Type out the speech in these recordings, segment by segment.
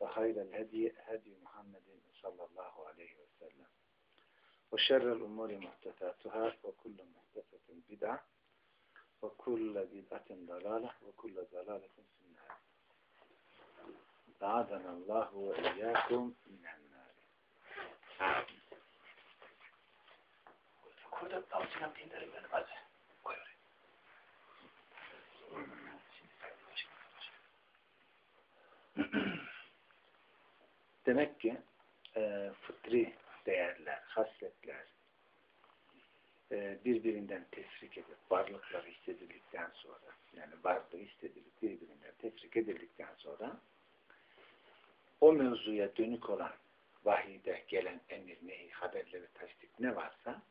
وخير الهدي هدي محمد صلى الله عليه وسلم. وشر الأمور محدثاتها وكل محدثة بدعة وكل بدعة ضلالة وكل ضلالة في النار. أعاذنا الله وإياكم من النار. Demek ki e, fıtri değerler, hasletler e, birbirinden tefrik edip varlıkları hissedildikten sonra yani varlığı hissedilip birbirinden tefrik edildikten sonra o mevzuya dönük olan vahide gelen emir, nehi, haberleri, tasdik ne varsa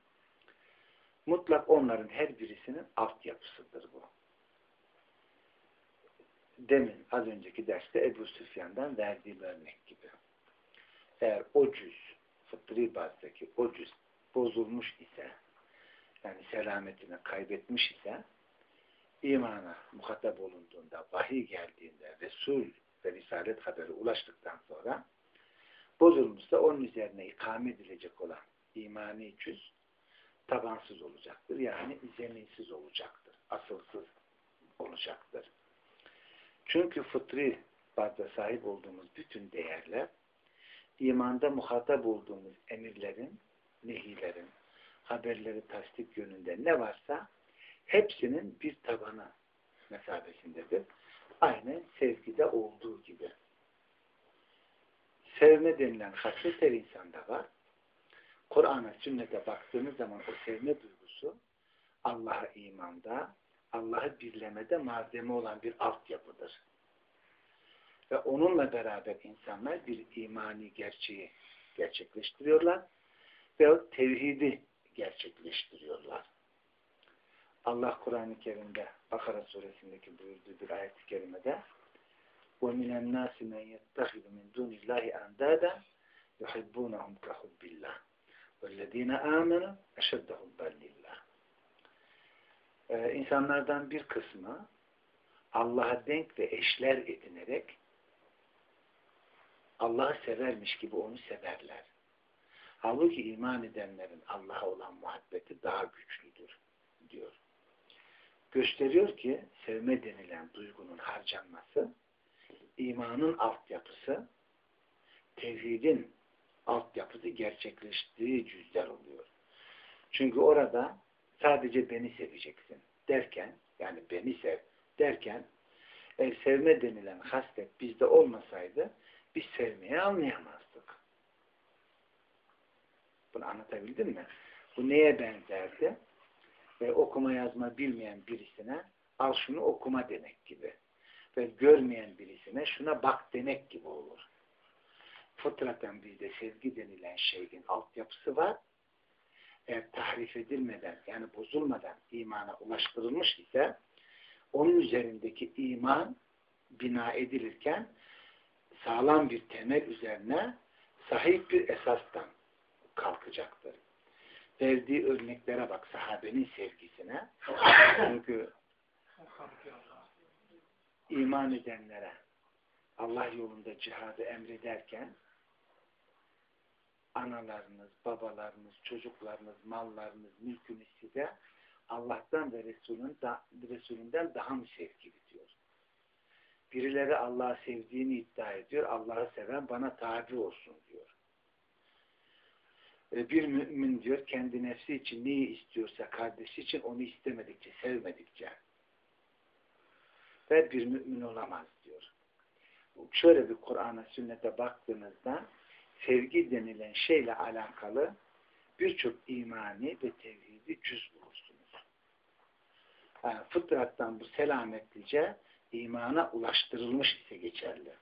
mutlak onların her birisinin altyapısıdır bu. Demin az önceki derste Ebu Süfyan'dan verdiğim örnek gibi. Eğer o cüz, fıtri bazdaki o cüz bozulmuş ise, yani selametini kaybetmiş ise, imana muhatap olunduğunda, vahiy geldiğinde, Resul ve Risalet haberi ulaştıktan sonra bozulmuşsa onun üzerine ikame edilecek olan imani cüz tabansız olacaktır. Yani zeminsiz olacaktır. Asılsız olacaktır. Çünkü fıtri bazda sahip olduğumuz bütün değerler imanda muhatap olduğumuz emirlerin, nehilerin, haberleri tasdik yönünde ne varsa hepsinin bir tabanı mesabesindedir. Aynı sevgide olduğu gibi. Sevme denilen hasret her insanda var. Kur'an'a, sünnete baktığınız zaman o sevme duygusu Allah'a imanda, Allah'ı birlemede malzeme olan bir altyapıdır Ve onunla beraber insanlar bir imani gerçeği gerçekleştiriyorlar ve tevhidi gerçekleştiriyorlar. Allah Kur'an-ı Kerim'de Bakara suresindeki buyurduğu bir ayet-i kerimede وَمِنَ النَّاسِ مَنْ يَتَّخِذُ مِنْ دُونِ اللّٰهِ أَنْدَادًا يُحِبُّونَهُمْ كَحُبِّ اللّٰهِ وَالَّذ۪ينَ آمَنُوا اَشَدَّ حُبًّا لِلّٰهِ ee, insanlardan bir kısmı Allah'a denk ve eşler edinerek Allah'ı severmiş gibi onu severler. Halbuki iman edenlerin Allah'a olan muhabbeti daha güçlüdür diyor. Gösteriyor ki sevme denilen duygunun harcanması imanın altyapısı tevhidin altyapısı gerçekleştiği cüzler oluyor. Çünkü orada sadece beni seveceksin derken yani beni sev derken e, sevme denilen haslet bizde olmasaydı biz sevmeyi anlayamazdık. Bunu anlatabildim mi? Bu neye benzerdi? Ve okuma yazma bilmeyen birisine al şunu okuma demek gibi. Ve görmeyen birisine şuna bak demek gibi olur. Fıtraten bizde sevgi denilen şeyin altyapısı var. Eğer tahrif edilmeden yani bozulmadan imana ulaştırılmış ise onun üzerindeki iman bina edilirken sağlam bir temel üzerine sahip bir esastan kalkacaktır. Verdiği örneklere bak sahabenin sevgisine. Çünkü iman edenlere Allah yolunda cihadı emrederken analarınız, babalarınız, çocuklarınız, mallarınız, mülkünüz size Allah'tan ve Resulünden, Resulünden daha mı sevgili diyor. Birileri Allah'ı sevdiğini iddia ediyor. Allah'ı seven bana tabi olsun diyor. Bir mümin diyor kendi nefsi için neyi istiyorsa kardeşi için onu istemedikçe, sevmedikçe ve bir mümin olamaz diyor. Şöyle bir Kur'an'a, sünnete baktığınızda sevgi denilen şeyle alakalı birçok imani ve tevhidi cüz bulursunuz. Yani fıtrattan bu selametlice imana ulaştırılmış ise geçerli.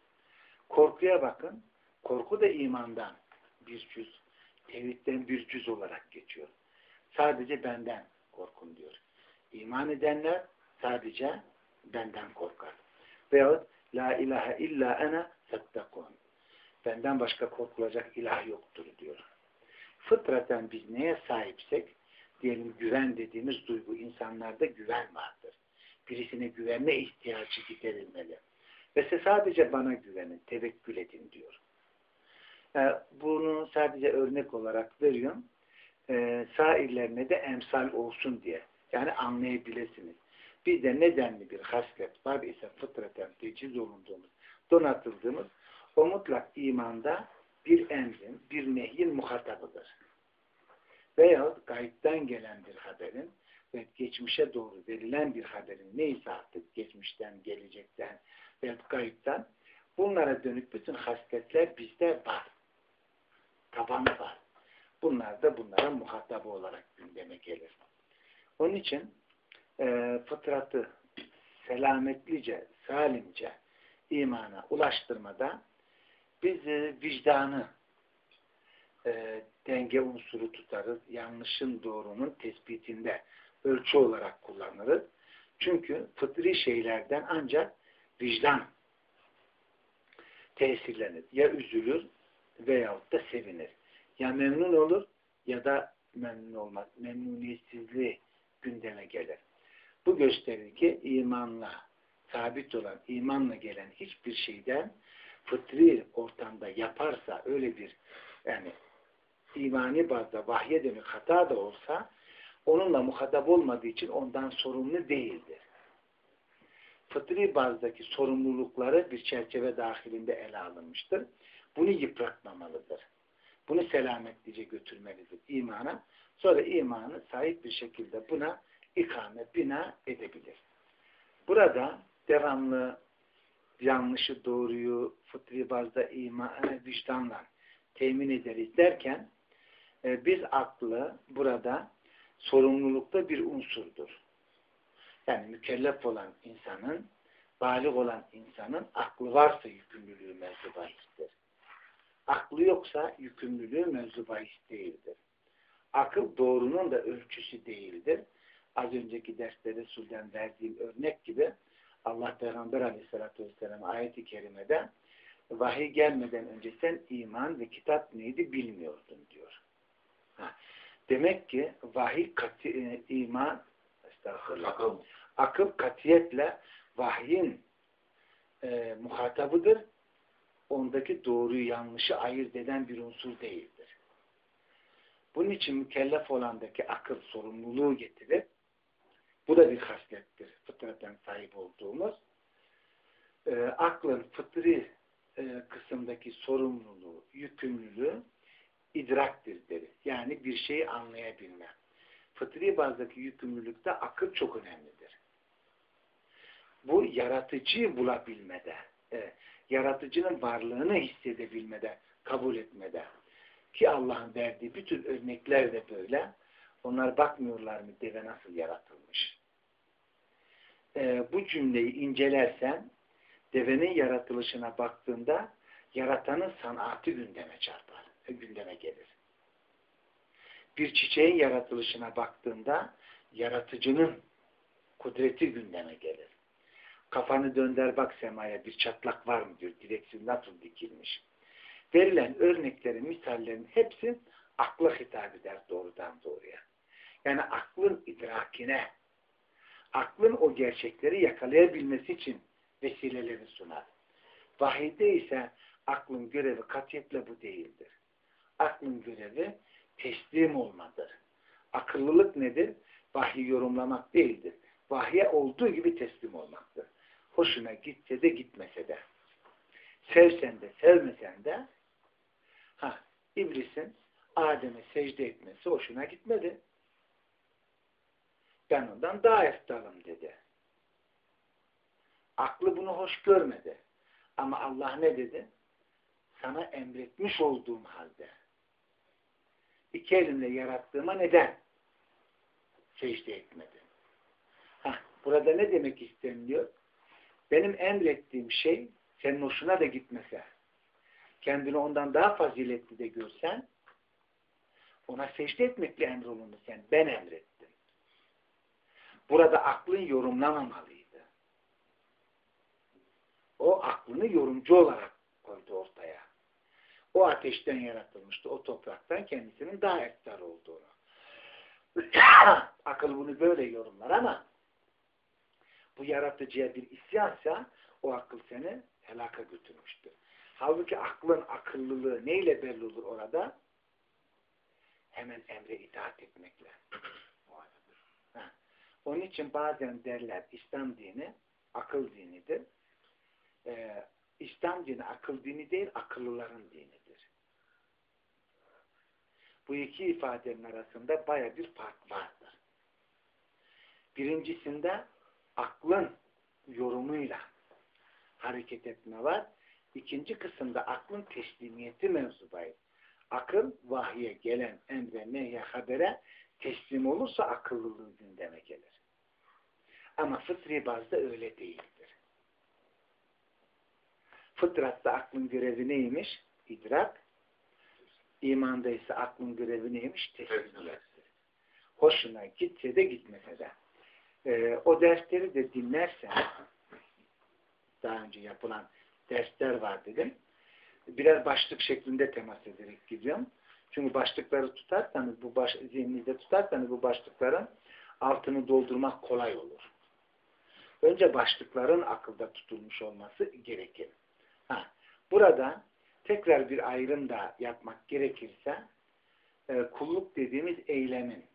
Korkuya bakın. Korku da imandan bir cüz, tevhidden bir cüz olarak geçiyor. Sadece benden korkun diyor. İman edenler sadece benden korkar. Veyahut La ilahe illa ene fettekun. Benden başka korkulacak ilah yoktur diyor. Fıtraten biz neye sahipsek diyelim güven dediğimiz duygu insanlarda güven vardır. Birisine güvenme ihtiyacı giderilmeli. Ve size sadece bana güvenin, tevekkül edin diyor. Yani bunu sadece örnek olarak veriyorum. Ee, sairlerine de emsal olsun diye. Yani anlayabilirsiniz. Bizde nedenli bir haslet var ise fıtraten teciz olunduğumuz, donatıldığımız o mutlak imanda bir emrin, bir nehyin muhatabıdır. Veyahut gayipten gelen bir haberin ve geçmişe doğru verilen bir haberin neyse artık geçmişten, gelecekten veya gayipten bunlara dönük bütün hasletler bizde var. Tabanı var. Bunlar da bunlara muhatabı olarak gündeme gelir. Onun için e, fıtratı selametlice, salimce imana ulaştırmada biz e, vicdanı e, denge unsuru tutarız. Yanlışın doğrunun tespitinde ölçü olarak kullanırız. Çünkü fıtri şeylerden ancak vicdan tesirlenir. Ya üzülür veyahut da sevinir. Ya memnun olur ya da memnun olmaz. Memnuniyetsizliği gündeme gelir. Bu gösterir ki imanla sabit olan, imanla gelen hiçbir şeyden fıtri ortamda yaparsa öyle bir yani imani bazda vahye demek hata da olsa onunla muhatap olmadığı için ondan sorumlu değildir. Fıtri bazdaki sorumlulukları bir çerçeve dahilinde ele alınmıştır. Bunu yıpratmamalıdır. Bunu selametlice götürmelidir imana. Sonra imanı sahip bir şekilde buna ikame, bina edebilir. Burada devamlı yanlışı doğruyu fıtri bazda iman, vicdanla temin ederiz derken e, biz aklı burada sorumlulukta bir unsurdur. Yani mükellef olan insanın, balik olan insanın aklı varsa yükümlülüğü mevzu. Aklı yoksa yükümlülüğü mevzu değildir. Akıl doğrunun da ölçüsü değildir. Az önceki derste Resul'den verdiğim örnek gibi Allah Peygamber Aleyhisselatü Vesselam ayeti kerimede vahiy gelmeden önce sen iman ve kitap neydi bilmiyordun diyor. Ha. Demek ki vahiy kati, e, iman akıl. akıl katiyetle vahyin e, muhatabıdır. Ondaki doğruyu yanlışı ayırt eden bir unsur değildir. Bunun için mükellef olandaki akıl sorumluluğu getirir. Bu da bir haslettir. Fıtraten sahip olduğumuz. E, aklın fıtri e, kısımdaki sorumluluğu, yükümlülüğü idraktir deriz. Yani bir şeyi anlayabilme. Fıtri bazdaki yükümlülükte akıl çok önemlidir. Bu yaratıcıyı bulabilmede, e, yaratıcının varlığını hissedebilmede, kabul etmede. Ki Allah'ın verdiği bütün örnekler de böyle. Onlar bakmıyorlar mı deve nasıl yaratılmış. E, bu cümleyi incelersen devenin yaratılışına baktığında yaratanın sanatı gündeme çarpar, gündeme gelir. Bir çiçeğin yaratılışına baktığında yaratıcının kudreti gündeme gelir. Kafanı dönder bak semaya bir çatlak var mı diyor. Direksiyon nasıl dikilmiş. Verilen örneklerin, misallerin hepsi akla hitap eder doğrudan doğruya. Yani aklın idrakine, aklın o gerçekleri yakalayabilmesi için vesileleri sunar. Vahide ise aklın görevi katiyetle bu değildir. Aklın görevi teslim olmadır. Akıllılık nedir? Vahiy yorumlamak değildir. Vahye olduğu gibi teslim olmaktır. Hoşuna gitse de gitmese de. Sevsen de sevmesen de ha, iblisin Adem'e secde etmesi hoşuna gitmedi. Ben ondan daha eftalım dedi. Aklı bunu hoş görmedi. Ama Allah ne dedi? Sana emretmiş olduğum halde iki elimle yarattığıma neden secde etmedin? Heh, burada ne demek isteniliyor? Benim emrettiğim şey senin hoşuna da gitmese, kendini ondan daha faziletli de görsen ona secde etmekle emrolundu sen. Ben emrettim. Burada aklın yorumlamamalıydı. O aklını yorumcu olarak koydu ortaya. O ateşten yaratılmıştı. O topraktan kendisinin daha ektar olduğunu. Akıl bunu böyle yorumlar ama bu yaratıcıya bir isyansa o akıl seni helaka götürmüştür. Halbuki aklın akıllılığı neyle belli olur orada? Hemen emre itaat etmekle. Onun için bazen derler İslam dini akıl dinidir. Ee, İslam dini akıl dini değil, akıllıların dinidir. Bu iki ifadenin arasında baya bir fark vardır. Birincisinde aklın yorumuyla hareket etme var. İkinci kısımda aklın teslimiyeti mevzubayız. Akıl vahye gelen emre, nehye, habere teslim olursa akıllılığı gündeme gelir. Ama fıtri bazda öyle değildir. Fıtratta aklın görevi neymiş? İdrak. İmanda ise aklın görevi neymiş? Hoşuna gitse de gitmese de. Ee, o dersleri de dinlersen daha önce yapılan dersler var dedim. Birer başlık şeklinde temas ederek gidiyorum. Çünkü başlıkları tutarsanız, bu baş, zihninizde tutarsanız bu başlıkların altını doldurmak kolay olur. Önce başlıkların akılda tutulmuş olması gerekir. Ha, burada tekrar bir ayrım da yapmak gerekirse e, kulluk dediğimiz eylemin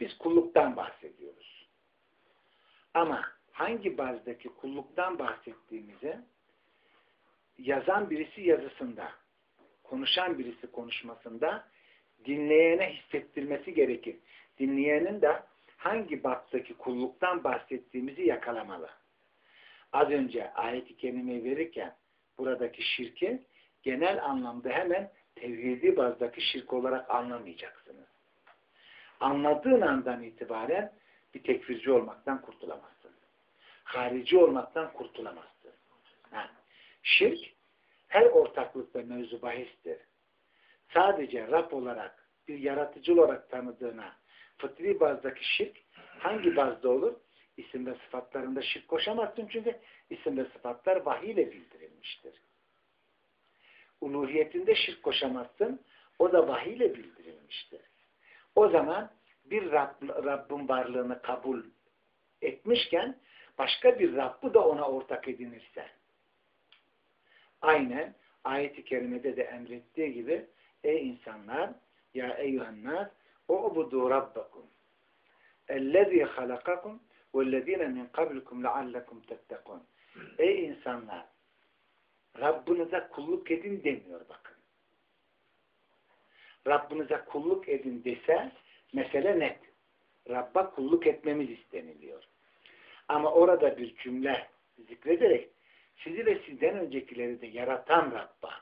biz kulluktan bahsediyoruz. Ama hangi bazdaki kulluktan bahsettiğimizi yazan birisi yazısında, konuşan birisi konuşmasında dinleyene hissettirmesi gerekir. Dinleyenin de hangi bazdaki kulluktan bahsettiğimizi yakalamalı. Az önce ayet-i kerimeyi verirken buradaki şirki genel anlamda hemen tevhidi bazdaki şirk olarak anlamayacaksınız. Anladığın andan itibaren bir tekfirci olmaktan kurtulamazsın. Harici olmaktan kurtulamazsın. Ha. Şirk her ortaklıkta mevzu bahistir. Sadece Rab olarak bir yaratıcı olarak tanıdığına fıtri bazdaki şirk hangi bazda olur? İsim ve sıfatlarında şirk koşamazsın çünkü isim ve sıfatlar vahiy ile bildirilmiştir. Uluhiyetinde şirk koşamazsın. O da vahiy ile bildirilmiştir. O zaman bir Rab, Rabbin varlığını kabul etmişken başka bir Rabb'ı da ona ortak edinirse aynen ayet-i kerimede de emrettiği gibi ey insanlar ya eyyühennar u'budu rabbakum ellezî halakakum vellezîne min kablikum leallekum tettekun ey insanlar Rabbinize kulluk edin demiyor bakın. Rabbinize kulluk edin dese mesele net. Rabb'a kulluk etmemiz isteniliyor. Ama orada bir cümle zikrederek sizi ve sizden öncekileri de yaratan Rabb'a.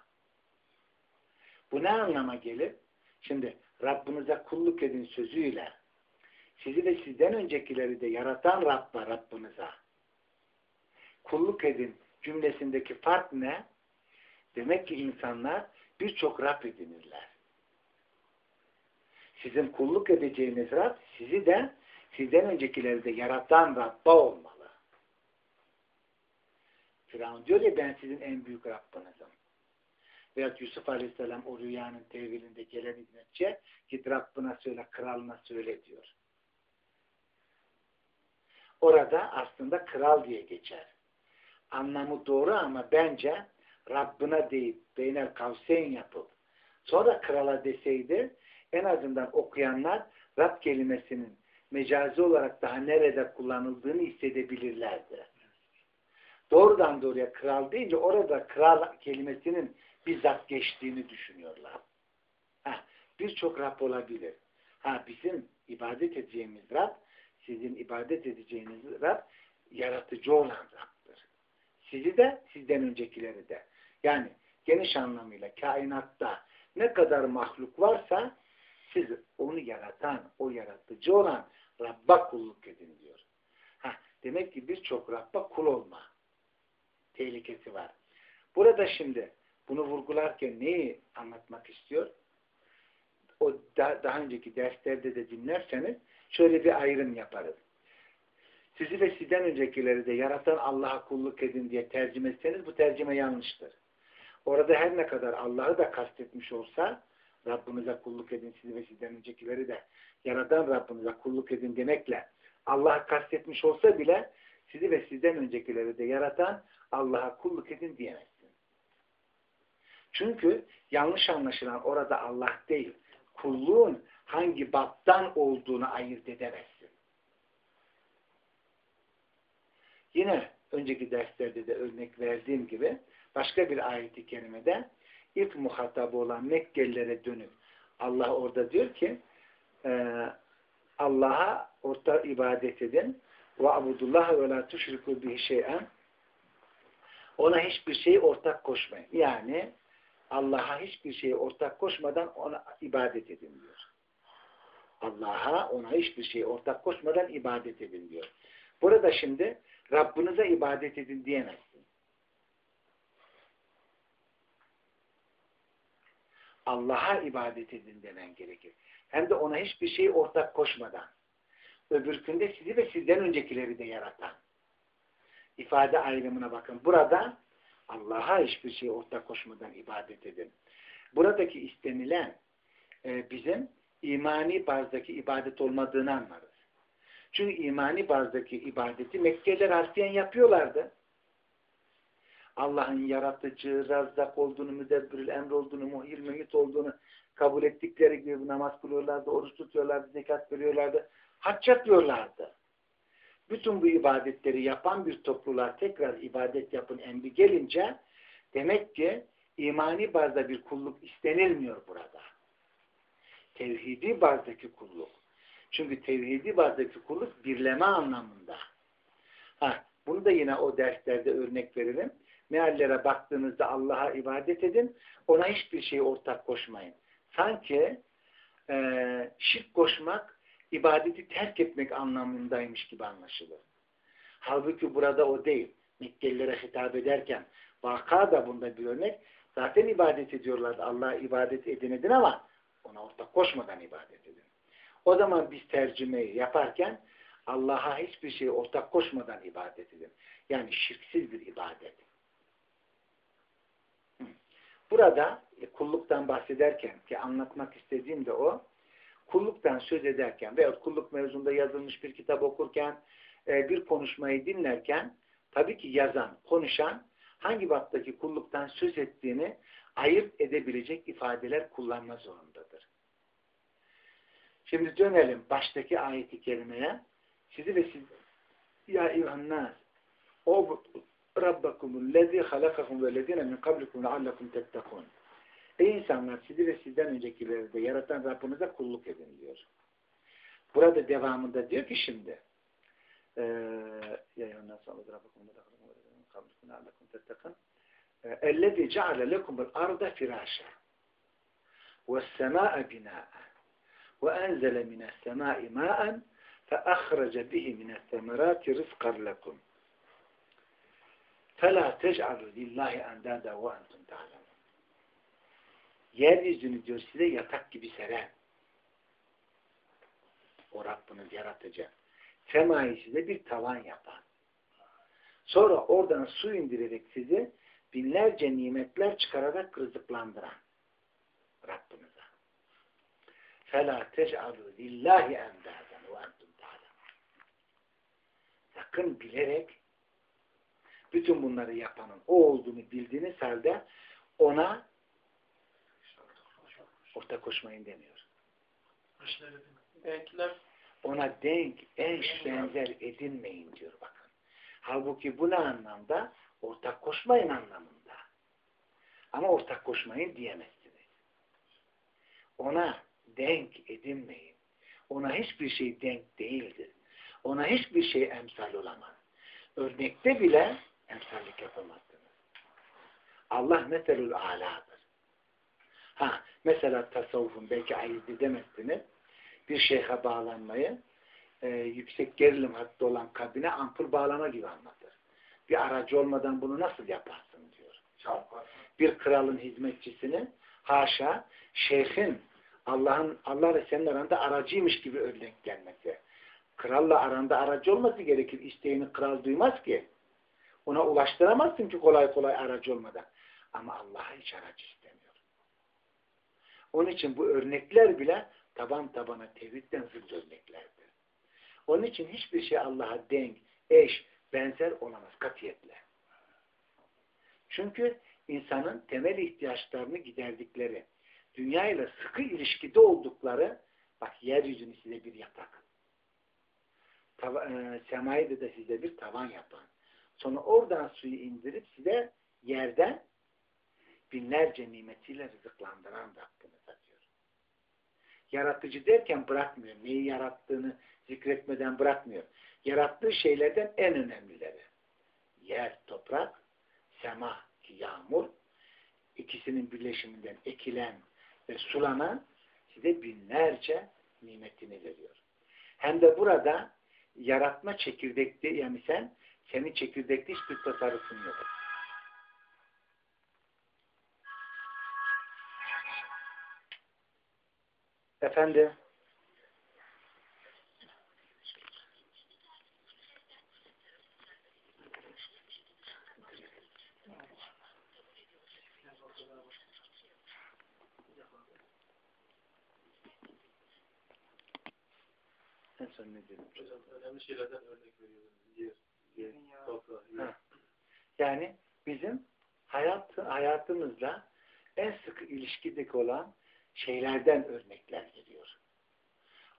Bu ne anlama gelir? Şimdi Rabbinize kulluk edin sözüyle sizi ve sizden öncekileri de yaratan Rabb'a, Rabbinize kulluk edin cümlesindeki fark ne? Demek ki insanlar birçok Rab edinirler. Sizin kulluk edeceğiniz Rab sizi de sizden öncekileri de yaratan Rabb'a olmalı. Firavun diyor ya ben sizin en büyük Rabbinizim. Veyahut Yusuf Aleyhisselam o rüyanın tevilinde gelen hizmetçi git Rabbına söyle, kralına söyle diyor. Orada aslında kral diye geçer. Anlamı doğru ama bence Rabbına deyip beynel kavseyn yapıp sonra krala deseydi en azından okuyanlar Rab kelimesinin mecazi olarak daha nerede kullanıldığını hissedebilirlerdi. Doğrudan doğruya kral deyince orada kral kelimesinin bizzat geçtiğini düşünüyorlar. Birçok Rab olabilir. Ha, bizim ibadet edeceğimiz Rab, sizin ibadet edeceğiniz Rab, yaratıcı olan Rab'dır. Sizi de, sizden öncekileri de. Yani geniş anlamıyla kainatta ne kadar mahluk varsa siz onu yaratan, o yaratıcı olan Rabb'a kulluk edin diyor. Ha, demek ki birçok Rabb'a kul olma tehlikesi var. Burada şimdi bunu vurgularken neyi anlatmak istiyor? O da, daha önceki derslerde de dinlerseniz şöyle bir ayrım yaparız. Sizi ve sizden öncekileri de yaratan Allah'a kulluk edin diye tercüme etseniz bu tercüme yanlıştır. Orada her ne kadar Allah'ı da kastetmiş olsa Rabbinize kulluk edin sizi ve sizden öncekileri de yaratan Rabbinize kulluk edin demekle Allah'ı kastetmiş olsa bile sizi ve sizden öncekileri de yaratan Allah'a kulluk edin diyemezsin. Çünkü yanlış anlaşılan orada Allah değil, kulluğun hangi baptan olduğunu ayırt edemezsin. Yine önceki derslerde de örnek verdiğim gibi başka bir ayet-i kerimede ilk muhatabı olan Mekkelilere dönüp Allah orada diyor ki e, Allah'a orta ibadet edin ve abudullah ve la tuşriku bihi şey'en ona hiçbir şey ortak koşmayın. Yani Allah'a hiçbir şey ortak koşmadan ona ibadet edin diyor. Allah'a ona hiçbir şey ortak koşmadan ibadet edin diyor. Burada şimdi Rabbinize ibadet edin diyemezsin. Allah'a ibadet edin demen gerekir. Hem de ona hiçbir şey ortak koşmadan. Öbürkünde sizi ve sizden öncekileri de yaratan. İfade ayrımına bakın. Burada Allah'a hiçbir şey ortak koşmadan ibadet edin. Buradaki istenilen e, bizim imani bazdaki ibadet olmadığını anlarız. Çünkü imani bazdaki ibadeti Mekkeliler harfiyen yapıyorlardı. Allah'ın yaratıcı, razzak olduğunu, müdebbirül emr olduğunu, muhir mümit olduğunu kabul ettikleri gibi namaz kılıyorlardı, oruç tutuyorlardı, zekat veriyorlardı, hac yapıyorlardı. Bütün bu ibadetleri yapan bir topluluğa tekrar ibadet yapın emri gelince demek ki imani bazda bir kulluk istenilmiyor burada. Tevhidi bazdaki kulluk. Çünkü tevhidi bazdaki kulluk birleme anlamında. Ha, bunu da yine o derslerde örnek verelim. Meallere baktığınızda Allah'a ibadet edin. Ona hiçbir şey ortak koşmayın. Sanki e, şirk koşmak ibadeti terk etmek anlamındaymış gibi anlaşılır. Halbuki burada o değil. Mekkelilere hitap ederken vaka da bunda bir örnek. Zaten ibadet ediyorlar. Allah'a ibadet edin edin ama ona ortak koşmadan ibadet edin. O zaman biz tercümeyi yaparken Allah'a hiçbir şey ortak koşmadan ibadet edin. Yani şirksiz bir ibadet. Burada e, kulluktan bahsederken ki anlatmak istediğim de o kulluktan söz ederken veya kulluk mevzunda yazılmış bir kitap okurken e, bir konuşmayı dinlerken tabii ki yazan, konuşan hangi baptaki kulluktan söz ettiğini ayırt edebilecek ifadeler kullanma zorundadır. Şimdi dönelim baştaki ayeti kerimeye. Sizi ve siz ya eyyuhannâs o Rabbakumul lezî halakakum ve lezîne min kablikum leallekum tettekûn. Ey insanlar sizi ve sizden öncekileri de yaratan Rabbinize kulluk edin diyor. Burada devamında diyor ki şimdi e, ya ondan sonra Rabbakum kablikum leallekum tettekûn. E, ellezî ceale lekumul arda firâşa ve semâe binâe وَاَنْزَلَ مِنَ السَّمَاءِ مَاءً فَأَخْرَجَ بِهِ مِنَ الثَّمَرَاتِ رِزْقًا لَكُمْ فَلَا تَجْعَلُوا لِلّٰهِ اَنْدَادًا وَاَنْتُمْ تَعْلَمُونَ Yeryüzünü diyor size yatak gibi seren. O Rabbiniz yaratacak. Semayı size bir tavan yapan. Sonra oradan su indirerek sizi binlerce nimetler çıkararak rızıklandıran Rabbinize. فَلَا تَجْعَلُوا لِلّٰهِ اَنْدَادًا وَاَنْتُمْ تَعْلَمُونَ Sakın bilerek bütün bunları yapanın o olduğunu bildiğiniz halde ona orta koşmayın demiyor. Ona denk, eş, benzer edinmeyin diyor bakın. Halbuki bu ne anlamda? Ortak koşmayın anlamında. Ama ortak koşmayın diyemezsiniz. Ona denk edinmeyin. Ona hiçbir şey denk değildir. Ona hiçbir şey emsal olamaz. Örnekte bile emsallik yapamazsınız. Allah meselül aladır. Ha, mesela tasavvufun belki ayırt edemezsiniz. Bir şeyhe bağlanmayı e, yüksek gerilim hattı olan kabine ampul bağlama gibi anlatır. Bir aracı olmadan bunu nasıl yaparsın diyor. Bir kralın hizmetçisini haşa şeyhin Allah'ın Allah ve senin aranda aracıymış gibi örnek gelmesi. Kralla aranda aracı olması gerekir. İsteğini kral duymaz ki. Ona ulaştıramazsın ki kolay kolay aracı olmadan. Ama Allah'a hiç aracı istemiyor. Onun için bu örnekler bile taban tabana tevhidden zıt örneklerdir. Onun için hiçbir şey Allah'a denk, eş, benzer olamaz katiyetle. Çünkü insanın temel ihtiyaçlarını giderdikleri, dünya ile sıkı ilişkide oldukları, bak yeryüzünü size bir yatak, tava, e, semayı da size bir tavan yapan, sonra oradan suyu indirip size yerden binlerce nimetiyle rızıklandıran Rabbiniz diyor. Yaratıcı derken bırakmıyor. Neyi yarattığını zikretmeden bırakmıyor. Yarattığı şeylerden en önemlileri. Yer, toprak, sema yağmur, ikisinin birleşiminden ekilen ve sulanan size binlerce nimetini veriyor. Hem de burada yaratma çekirdekte yani sen senin çekirdekte hiçbir tasarrufun yok. Efendim En son ne dedim? Hocam önemli şeylerden örnek veriyorsunuz. Yer, yer, toprağı. Yani bizim hayat, hayatımızda en sıkı ilişkideki olan şeylerden örnekler veriyor.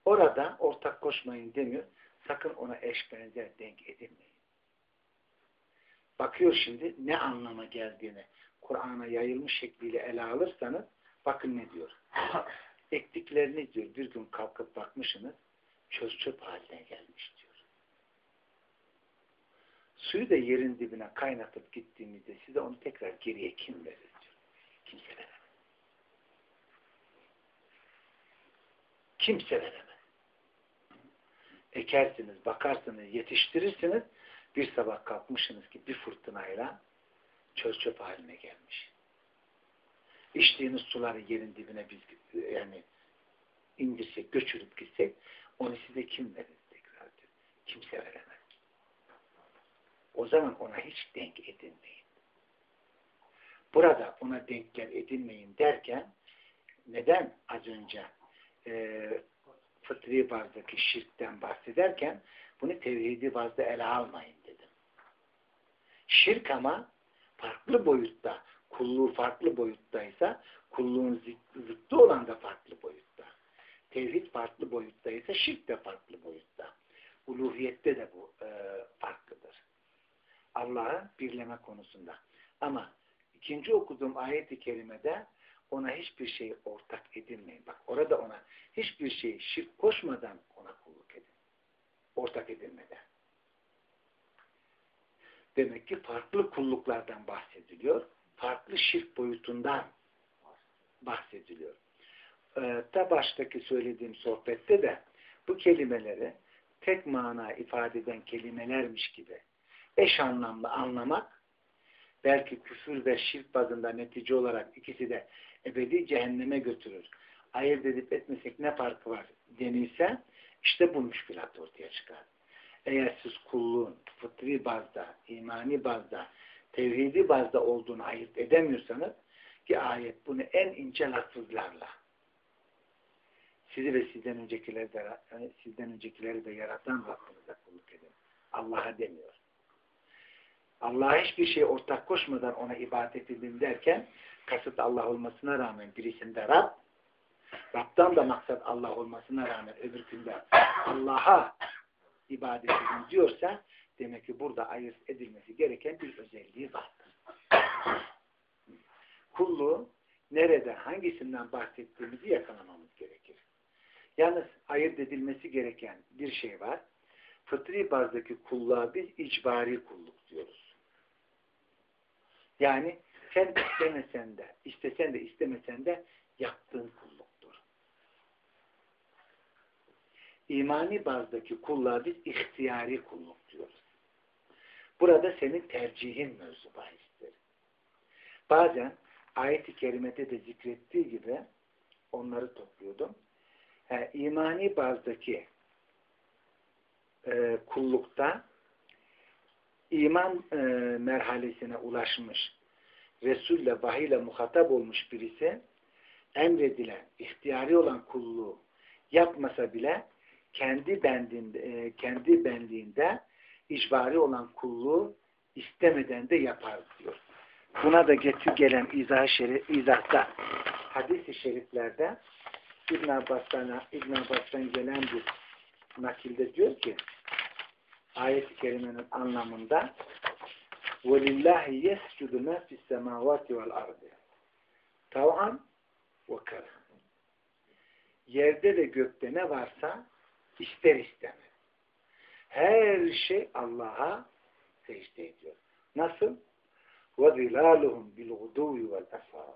Orada ortak koşmayın demiyor. Sakın ona eş benzer denk edinmeyin. Bakıyor şimdi ne anlama geldiğini Kur'an'a yayılmış şekliyle ele alırsanız bakın ne diyor. Ektiklerini diyor bir gün kalkıp bakmışsınız çöz çöp haline gelmiş diyor. Suyu da yerin dibine kaynatıp gittiğimizde size onu tekrar geriye kim verir diyor. Kimse veremez. Kimse veremez. Ekersiniz, bakarsınız, yetiştirirsiniz. Bir sabah kalkmışsınız ki bir fırtınayla çöz çöp haline gelmiş. İçtiğiniz suları yerin dibine biz yani indirsek, göçürüp gitsek onu size kim verir tekrar diyor. Kimse veremez. O zaman ona hiç denk edinmeyin. Burada ona denkler edinmeyin derken neden az önce e, fıtri bazdaki şirkten bahsederken bunu tevhidi bazda ele almayın dedim. Şirk ama farklı boyutta, kulluğu farklı boyuttaysa kulluğun zıttı olan da farklı boyutta. Tevhid farklı boyuttaysa şirk de farklı boyutta. Uluhiyette de bu e, farklıdır. Allah'ı birleme konusunda. Ama ikinci okuduğum ayet-i kerimede ona hiçbir şey ortak edinmeyin. Bak orada ona hiçbir şey şirk koşmadan ona kulluk edin. Ortak edinmeden. Demek ki farklı kulluklardan bahsediliyor. Farklı şirk boyutundan bahsediliyor. Ee, ta baştaki söylediğim sohbette de bu kelimeleri tek mana ifade eden kelimelermiş gibi eş anlamlı anlamak belki küfür ve şirk bazında netice olarak ikisi de ebedi cehenneme götürür. Ayırt edip etmesek ne farkı var denilse işte bu müşkilat ortaya çıkar. Eğer siz kulluğun fıtri bazda, imani bazda, tevhidi bazda olduğunu ayırt edemiyorsanız ki ayet bunu en ince lafızlarla sizi ve sizden öncekileri de, sizden öncekileri de yaratan Rabbinize kulluk edin. Allah'a demiyor. Allah'a hiçbir şey ortak koşmadan ona ibadet edin derken kasıt Allah olmasına rağmen birisinde Rab Rab'dan da maksat Allah olmasına rağmen öbürkünde Allah'a ibadet edin diyorsa demek ki burada ayırt edilmesi gereken bir özelliği vardır. Kulluğu nerede, hangisinden bahsettiğimizi yakalamamız gerekir. Yalnız ayırt edilmesi gereken bir şey var. Fıtri bazdaki kulluğa biz icbari kulluk diyoruz. Yani sen istemesen de, istesen de istemesen de yaptığın kulluktur. İmani bazdaki kulluğa biz ihtiyari kulluk diyoruz. Burada senin tercihin mevzu bahistir. bazen ayet-i kerimede de zikrettiği gibi onları topluyordum. Yani imani bazdaki e, kullukta iman e, merhalesine ulaşmış Resul'le vahiyle muhatap olmuş birisi emredilen, ihtiyari olan kulluğu yapmasa bile kendi bendinde, e, kendi benliğinde icbari olan kulluğu istemeden de yapar diyor. Buna da getir gelen izah şerif, izahta hadis-i şeriflerde İbn Abbas'tan İbn Abbas'tan gelen bir nakilde diyor ki ayet-i kerimenin anlamında وَلِلَّهِ يَسْجُدُ مَا فِي السَّمَاوَاتِ وَالْاَرْضِ تَوْعًا وَكَرَهًا Yerde ve gökte ne varsa ister istemez. Her şey Allah'a secde ediyor. Nasıl? وَظِلَالُهُمْ بِالْغُدُوِ وَالْأَفَارِ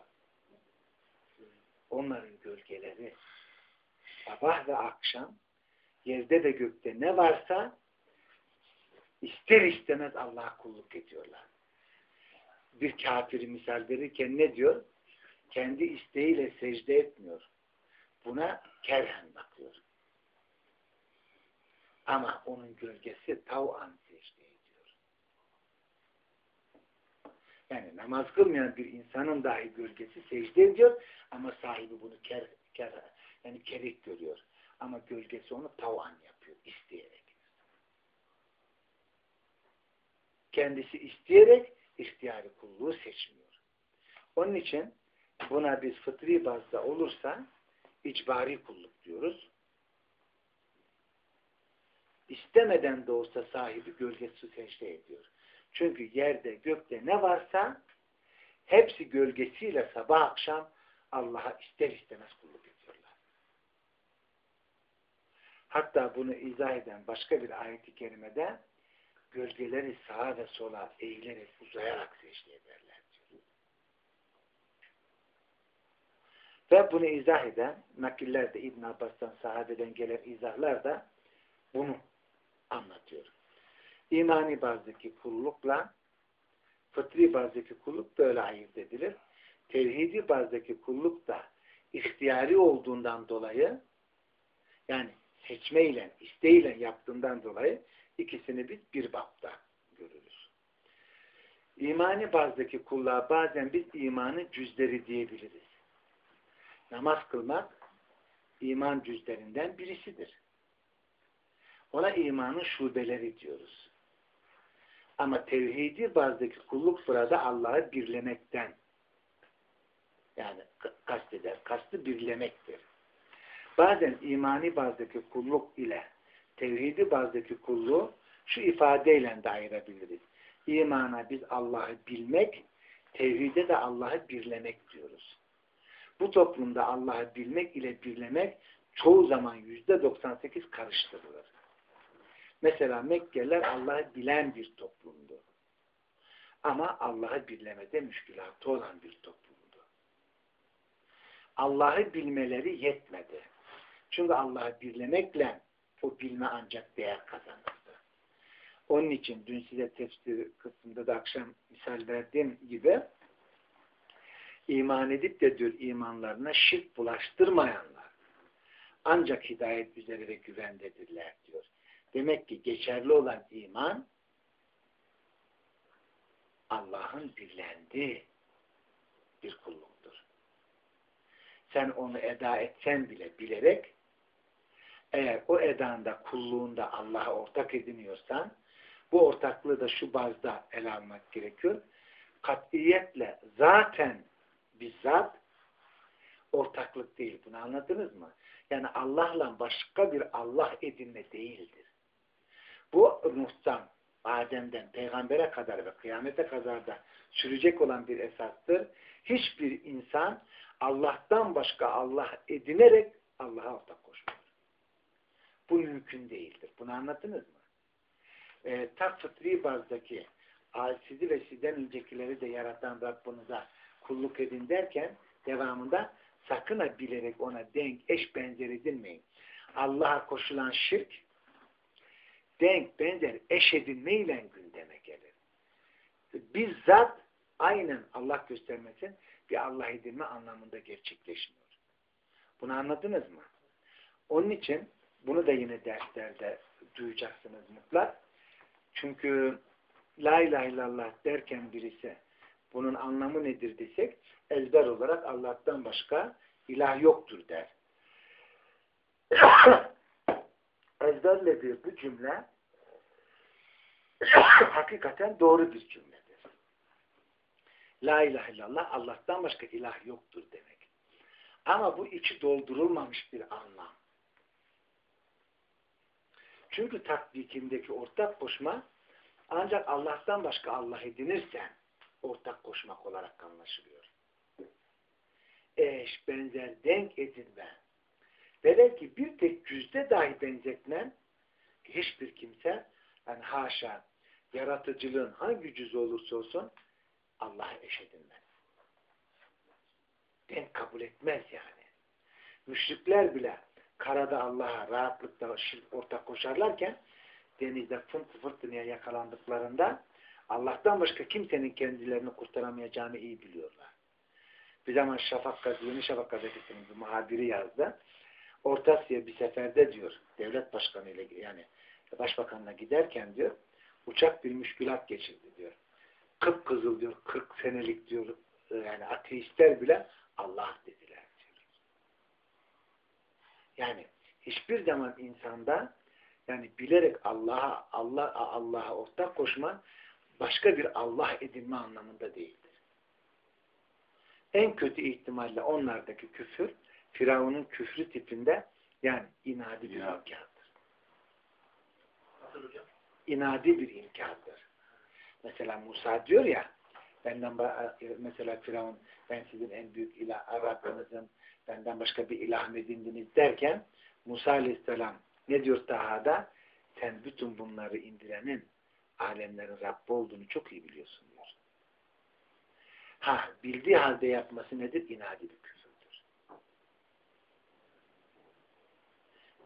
Onların gölgeleri sabah ve akşam yerde ve gökte ne varsa ister istemez Allah'a kulluk ediyorlar. Bir kafiri misal verirken ne diyor? Kendi isteğiyle secde etmiyor. Buna kerhen bakıyor. Ama onun gölgesi tav'an secde ediyor. Yani namaz kılmayan bir insanın dahi gölgesi secde ediyor ama sahibi bunu ker, ker yani kerik görüyor. Ama gölgesi onu tavan yapıyor. isteyerek. Kendisi isteyerek ihtiyari kulluğu seçmiyor. Onun için buna biz fıtri bazda olursa icbari kulluk diyoruz. İstemeden de olsa sahibi gölgesi secde ediyor. Çünkü yerde, gökte ne varsa hepsi gölgesiyle sabah akşam Allah'a ister istemez kulluk ediyorlar. Hatta bunu izah eden başka bir ayet-i kerimede gölgeleri sağa ve sola eğilerek uzayarak secde ederler diyor. Ve bunu izah eden nakillerde İbn Abbas'tan sahabeden gelen izahlar da bunu anlatıyor. İmani bazdaki kullukla fıtri bazdaki kulluk böyle ayırt edilir. Tevhidi bazdaki kulluk da ihtiyari olduğundan dolayı yani seçmeyle, isteğiyle yaptığından dolayı ikisini biz bir bapta görürüz. İmani bazdaki kulluğa bazen biz imanın cüzleri diyebiliriz. Namaz kılmak iman cüzlerinden birisidir. Ona imanın şubeleri diyoruz. Ama tevhidi bazdaki kulluk burada Allah'ı birlemekten yani kasteder. Kastı birlemektir. Bazen imani bazdaki kulluk ile tevhidi bazdaki kulluğu şu ifadeyle de ayırabiliriz. İmana biz Allah'ı bilmek, tevhide de Allah'ı birlemek diyoruz. Bu toplumda Allah'ı bilmek ile birlemek çoğu zaman yüzde 98 karıştırılır. Mesela Mekkeliler Allah'ı bilen bir toplumdu. Ama Allah'ı birlemede müşkülatı olan bir toplumdu. Allah'ı bilmeleri yetmedi. Çünkü Allah'ı birlemekle o bilme ancak değer kazanırdı. Onun için dün size tefsir kısmında da akşam misal verdiğim gibi iman edip de diyor imanlarına şirk bulaştırmayanlar ancak hidayet üzere ve güvendedirler diyor. Demek ki geçerli olan iman Allah'ın birlendiği bir kulluktur. Sen onu eda etsen bile bilerek eğer o edanda kulluğunda Allah'a ortak ediniyorsan bu ortaklığı da şu bazda ele almak gerekiyor. Katiyetle zaten bizzat ortaklık değil. Bunu anladınız mı? Yani Allah'la başka bir Allah edinme değildir. Bu Nuh'tan, Adem'den, Peygamber'e kadar ve kıyamete kadar da sürecek olan bir esastır. Hiçbir insan Allah'tan başka Allah edinerek Allah'a ortak koşmuyor. Bu mümkün değildir. Bunu anladınız mı? E, ta fıtri bazdaki sizi ve sizden öncekileri de yaratan Rabbinize kulluk edin derken devamında sakın ha bilerek ona denk, eş benzer edinmeyin. Allah'a koşulan şirk denk, benzer, eş edinmeyle gündeme gelir. Bizzat aynen Allah göstermesin bir Allah edinme anlamında gerçekleşmiyor. Bunu anladınız mı? Onun için bunu da yine derslerde duyacaksınız mutlak. Çünkü La ilahe illallah derken birisi bunun anlamı nedir desek ezber olarak Allah'tan başka ilah yoktur der. Ezberlediği bu cümle hakikaten doğru bir cümledir. La ilahe illallah Allah'tan başka ilah yoktur demek. Ama bu içi doldurulmamış bir anlam. Çünkü tatbikindeki ortak koşma ancak Allah'tan başka Allah edinirsen ortak koşmak olarak anlaşılıyor. Eş, benzer, denk edinme. Velev ki bir tek cüzde dahi benzetmen hiçbir kimse yani haşa yaratıcılığın hangi cüz olursa olsun Allah'a eş edinmez. Denk kabul etmez yani. Müşrikler bile karada Allah'a rahatlıkla ortak koşarlarken denizde fıntı fırtınaya yakalandıklarında Allah'tan başka kimsenin kendilerini kurtaramayacağını iyi biliyorlar. Bir zaman Şafak Gazi, Yeni Şafak gazetesinin bir muhabiri yazdı. Orta Asya bir seferde diyor, devlet başkanı ile yani başbakanla giderken diyor, uçak bir müşkülat geçirdi diyor. Kıpkızıl diyor, 40 senelik diyor, yani ateistler bile Allah dediler diyor. Yani hiçbir zaman insanda yani bilerek Allah'a Allah Allah'a ortak koşma başka bir Allah edinme anlamında değildir. En kötü ihtimalle onlardaki küfür Firavun'un küfrü tipinde yani inadi bir ya. inkardır. İnadi bir inkardır. Mesela Musa diyor ya benden mesela Firavun ben sizin en büyük ilah Rabbinizim benden başka bir ilah edindiniz derken Musa Aleyhisselam ne diyor Taha'da? Sen bütün bunları indirenin alemlerin Rabbi olduğunu çok iyi biliyorsun diyor. Ha, bildiği halde yapması nedir? İnadi bir küfürdür.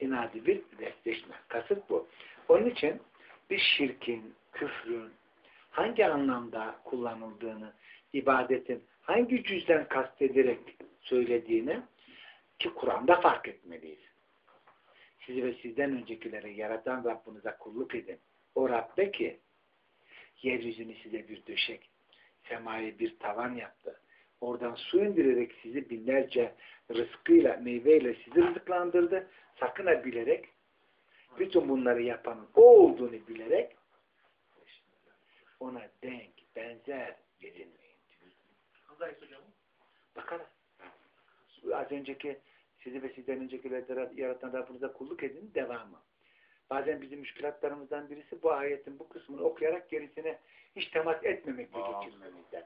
İnadi bir desteşme. Kasıt bu. Onun için bir şirkin, küfrün hangi anlamda kullanıldığını, ibadetin hangi cüzden kastederek söylediğini ki Kur'an'da fark etmeliyiz. Sizi ve sizden öncekileri yaratan Rabbinize kulluk edin. O Rabbe ki yeryüzünü size bir döşek, semayı bir tavan yaptı. Oradan su indirerek sizi binlerce rızkıyla, meyveyle sizi rızıklandırdı. Sakın ha bilerek, bütün bunları yapanın o olduğunu bilerek ona denk, benzer edinmeyin. Bakalım. Az önceki sizi ve sizden öncekileri yaratan Rabbinize kulluk edin devamı. Bazen bizim müşkilatlarımızdan birisi bu ayetin bu kısmını okuyarak gerisine hiç temas etmemekle geçirmemizden.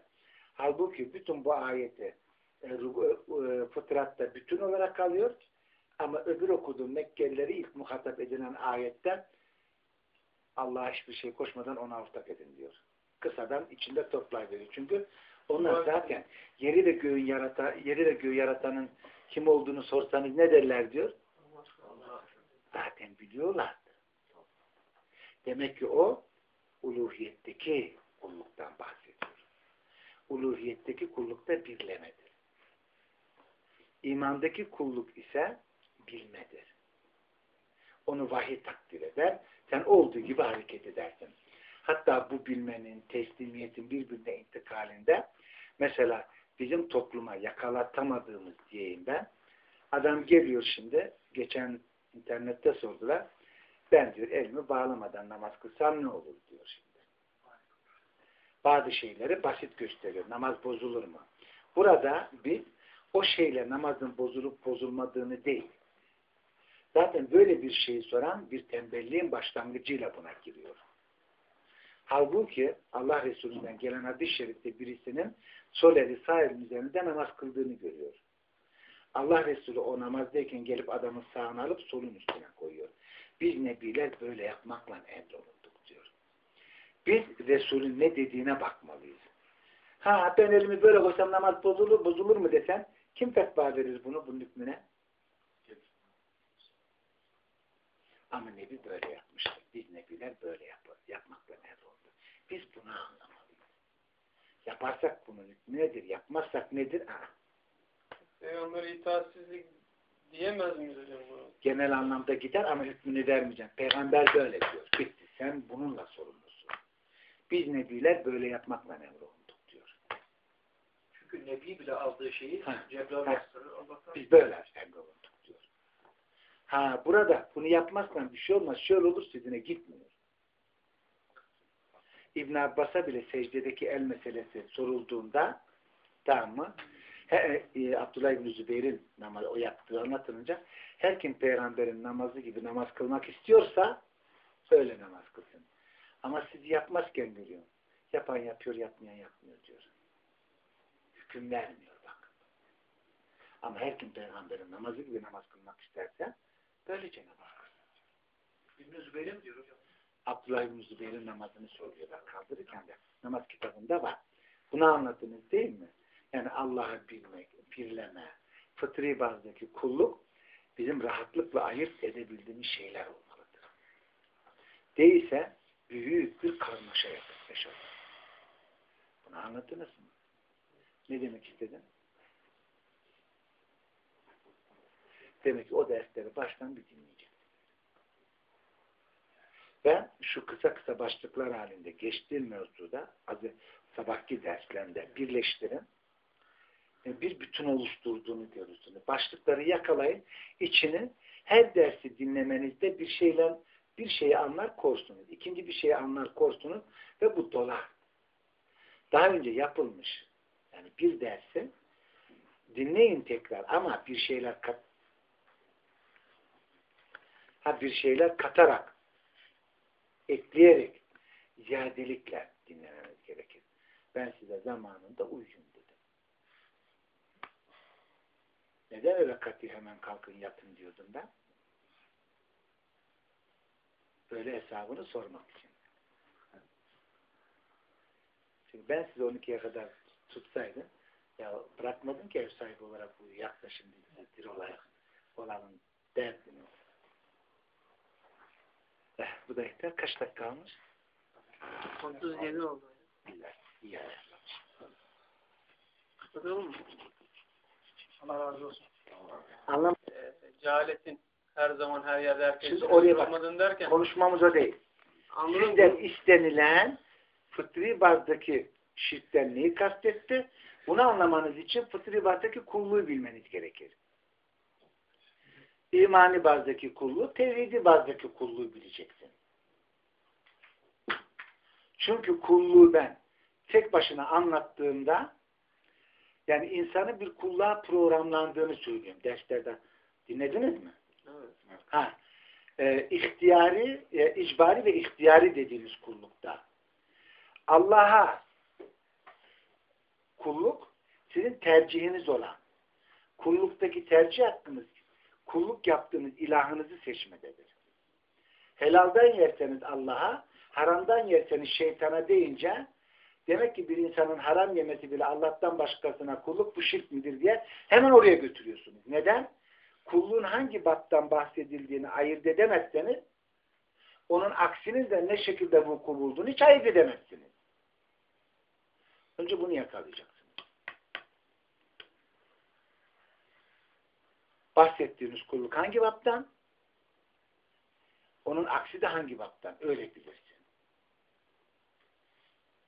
Halbuki bütün bu ayeti e, e, fıtratta bütün olarak kalıyor ama öbür okuduğum Mekkelileri ilk muhatap edilen ayette Allah'a hiçbir şey koşmadan ona ortak edin diyor. Kısadan içinde toplayıveriyor. Çünkü onlar zaten yeri ve göğü yarata, yeri ve göğü yaratanın kim olduğunu sorsanız ne derler diyor? Zaten biliyorlar. Demek ki o uluhiyetteki kulluktan bahsediyor. Uluhiyetteki kullukta birlemedir. İmandaki kulluk ise bilmedir. Onu vahiy takdir eder. Sen olduğu gibi hareket edersin. Hatta bu bilmenin, teslimiyetin birbirine intikalinde mesela bizim topluma yakalatamadığımız diyeyim ben adam geliyor şimdi geçen internette sordular ben diyor elimi bağlamadan namaz kılsam ne olur diyor şimdi. Bazı şeyleri basit gösteriyor. Namaz bozulur mu? Burada biz o şeyle namazın bozulup bozulmadığını değil. Zaten böyle bir şeyi soran bir tembelliğin başlangıcıyla buna giriyor. Halbuki Allah Resulü'nden gelen hadis-i şerifte birisinin sol eli sağ elin üzerinde namaz kıldığını görüyor. Allah Resulü o namazdayken gelip adamın sağını alıp solun üstüne koyuyor. Biz nebiler böyle yapmakla emrolunduk diyor. Biz Resulün ne dediğine bakmalıyız. Ha ben elimi böyle koysam namaz bozulur, bozulur mu desem kim fetva verir bunu bunun hükmüne? Ama Nebi böyle yapmıştır. Biz Nebiler böyle yapar, yapmakla emrolunduk. Biz bunu anlamalıyız. Yaparsak bunun hükmü nedir? Yapmazsak nedir? Aa, Peygamber itaatsizlik diyemez miyiz hocam genel anlamda gider ama hükmünü vermeyeceğim. Peygamber böyle diyor. Bitti. Sen bununla sorumlusun. Biz nebiler böyle yapmakla emrolunduk diyor. Çünkü Nebi bile aldığı şeyi. Cebrail bastırır. Biz böyle emrolunduk diyor. Ha burada bunu yapmazsan bir şey olmaz. Şöyle olur sizine gitmiyor. İbn Abbas'a bile secdedeki el meselesi sorulduğunda tamam mı? He, e, Abdullah İbn Zübeyir'in namazı, o yaptığı anlatılınca her kim peygamberin namazı gibi namaz kılmak istiyorsa öyle namaz kılsın. Ama siz yapmazken görüyor. Yapan yapıyor, yapmayan yapmıyor diyor. Hüküm vermiyor bak. Ama her kim peygamberin namazı gibi namaz kılmak isterse böylece namaz kılsın. İbn-i Zübeyir'e diyor hocam? Abdullah İbn Zübeyir'in namazını söylüyorlar kaldırırken de. Namaz kitabında var. Bunu anladınız değil mi? Yani Allah'ı bilmek, birleme, fıtri bazdaki kulluk bizim rahatlıkla ayırt edebildiğimiz şeyler olmalıdır. Değilse büyük bir karmaşa yaşarız. Bunu anladınız mı? Ne demek istedim? Demek ki o dersleri baştan bir dinleyecek. Ben şu kısa kısa başlıklar halinde geçtiğim mevzuda az sabahki derslerinde birleştirin e, bir bütün oluşturduğunu görürsünüz. Başlıkları yakalayın. içini her dersi dinlemenizde bir şeyler bir şeyi anlar korsunuz. İkinci bir şeyi anlar korsunuz ve bu dolar. Daha önce yapılmış yani bir dersi dinleyin tekrar ama bir şeyler kat ha bir şeyler katarak ekleyerek ziyadelikle dinlemeniz gerekir. Ben size zamanında uyuyun dedim. Neden öyle katı hemen kalkın yatın diyordum ben? Böyle hesabını sormak için. Çünkü ben size 12'ye kadar tutsaydım ya bırakmadım ki ev sahibi olarak bu yaklaşım bir olarak olanın derdini. Eh, bu da yeter. Kaç dakika kalmış? 37 oldu. Billah. İyi ayarlamış. Bakalım mı? Allah razı olsun. Anlam Ee, cehaletin her zaman her yerde herkes Siz oraya bak. derken konuşmamız o değil. anladın Sizden mı? istenilen fıtri bazdaki şirkten neyi kastetti? Bunu anlamanız için fıtri bazdaki kulluğu bilmeniz gerekir. İmani bazdaki kulluğu, tevhidi bazdaki kulluğu bileceksin. Çünkü kulluğu ben tek başına anlattığımda yani insanı bir kulluğa programlandığını söylüyorum derslerde. Dinlediniz mi? Evet. Ha, e, ihtiyari, e, icbari ve ihtiyari dediğimiz kullukta. Allah'a kulluk sizin tercihiniz olan. Kulluktaki tercih hakkınız, kulluk yaptığınız ilahınızı seçmededir. Helalden yerseniz Allah'a, haramdan yerseniz şeytana deyince demek ki bir insanın haram yemesi bile Allah'tan başkasına kulluk bu şirk midir diye hemen oraya götürüyorsunuz. Neden? Kulluğun hangi battan bahsedildiğini ayırt edemezseniz onun aksinin de ne şekilde vuku bulduğunu hiç ayırt edemezsiniz. Önce bunu yakalayacaksınız. Bahsettiğiniz kulluk hangi baptan? Onun aksi de hangi baptan? Öyle bilirsin.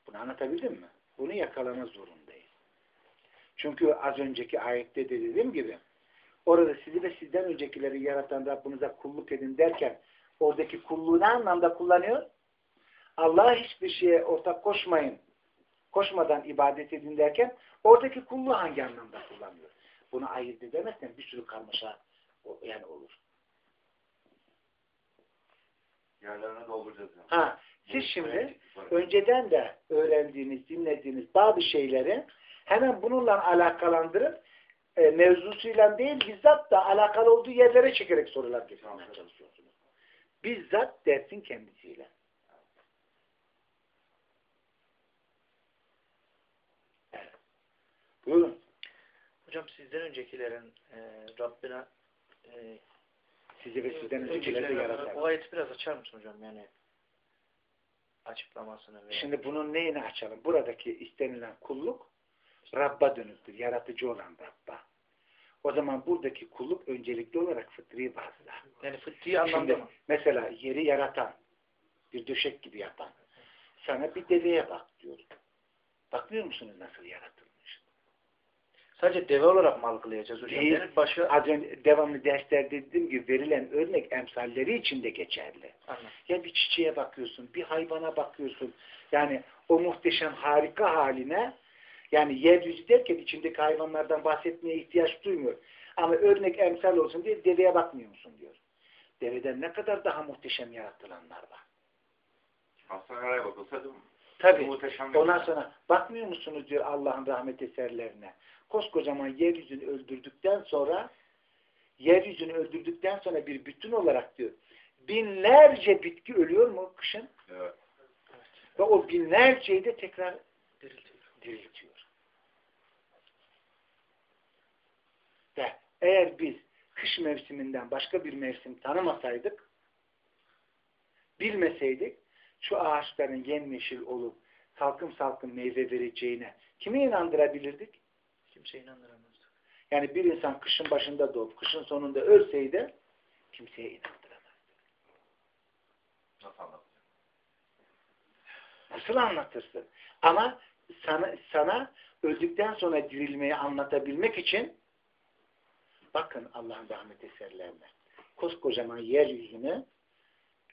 Bunu anlatabildim mi? Bunu yakalama zorundayız. Çünkü az önceki ayette de dediğim gibi orada sizi ve sizden öncekileri yaratan Rabbinize kulluk edin derken oradaki kulluğu ne anlamda kullanıyor? Allah'a hiçbir şeye ortak koşmayın. Koşmadan ibadet edin derken oradaki kulluğu hangi anlamda kullanıyor? Bunu ayırt edemezsen bir sürü karmaşa yani olur. Yerlerine dolduracağız. Yani. Ha, siz şimdi önceden de öğrendiğiniz, dinlediğiniz bazı şeyleri hemen bununla alakalandırıp e, mevzusuyla değil bizzat da alakalı olduğu yerlere çekerek sorular getirmeye çalışıyorsunuz. Bizzat dersin kendisiyle. Evet. Buyurun. Hocam sizden öncekilerin e, Rabbine e, Sizi ve sizden öncekileri de yaratan. o ayeti biraz açar mısın hocam? Yani açıklamasını veya Şimdi bunun neyini açalım? Buradaki istenilen kulluk Rabb'a dönüktür. Yaratıcı olan Rabb'a. O zaman buradaki kulluk öncelikli olarak fıtri bazda. yani fıtri anlamda mı? mesela yeri yaratan, bir döşek gibi yapan, sana bir deveye bak diyor. Bakmıyor musunuz nasıl yaratılmış? Sadece deve olarak mı algılayacağız hocam? Değil. Yani Az önce devamlı derslerde dediğim gibi verilen örnek emsalleri için de geçerli. Anladım. Ya bir çiçeğe bakıyorsun, bir hayvana bakıyorsun. Yani o muhteşem harika haline yani yeryüzü derken içindeki hayvanlardan bahsetmeye ihtiyaç duymuyor. Ama örnek emsal olsun diye deveye bakmıyor musun diyor. Deveden ne kadar daha muhteşem yaratılanlar var. Aslında nereye bakılsa değil mi? Tabii. Muhteşem bir Ondan sonra bakmıyor musunuz diyor Allah'ın rahmet eserlerine. Koskocaman yeryüzünü öldürdükten sonra yeryüzünü öldürdükten sonra bir bütün olarak diyor binlerce bitki ölüyor mu kışın? Evet. Ve o binlerceyi de tekrar Diriltiyor. diriltiyor. Ve eğer biz kış mevsiminden başka bir mevsim tanımasaydık, bilmeseydik, şu ağaçların yemyeşil olup salkım salkım meyve vereceğine kimi inandırabilirdik? Kimse inandıramazdı. Yani bir insan kışın başında doğup kışın sonunda ölseydi kimseye inandıramaz. Nasıl anlatacağım? Nasıl anlatırsın? Ama sana, sana öldükten sonra dirilmeyi anlatabilmek için bakın Allah'ın rahmet eserlerine. Koskocaman yeryüzüne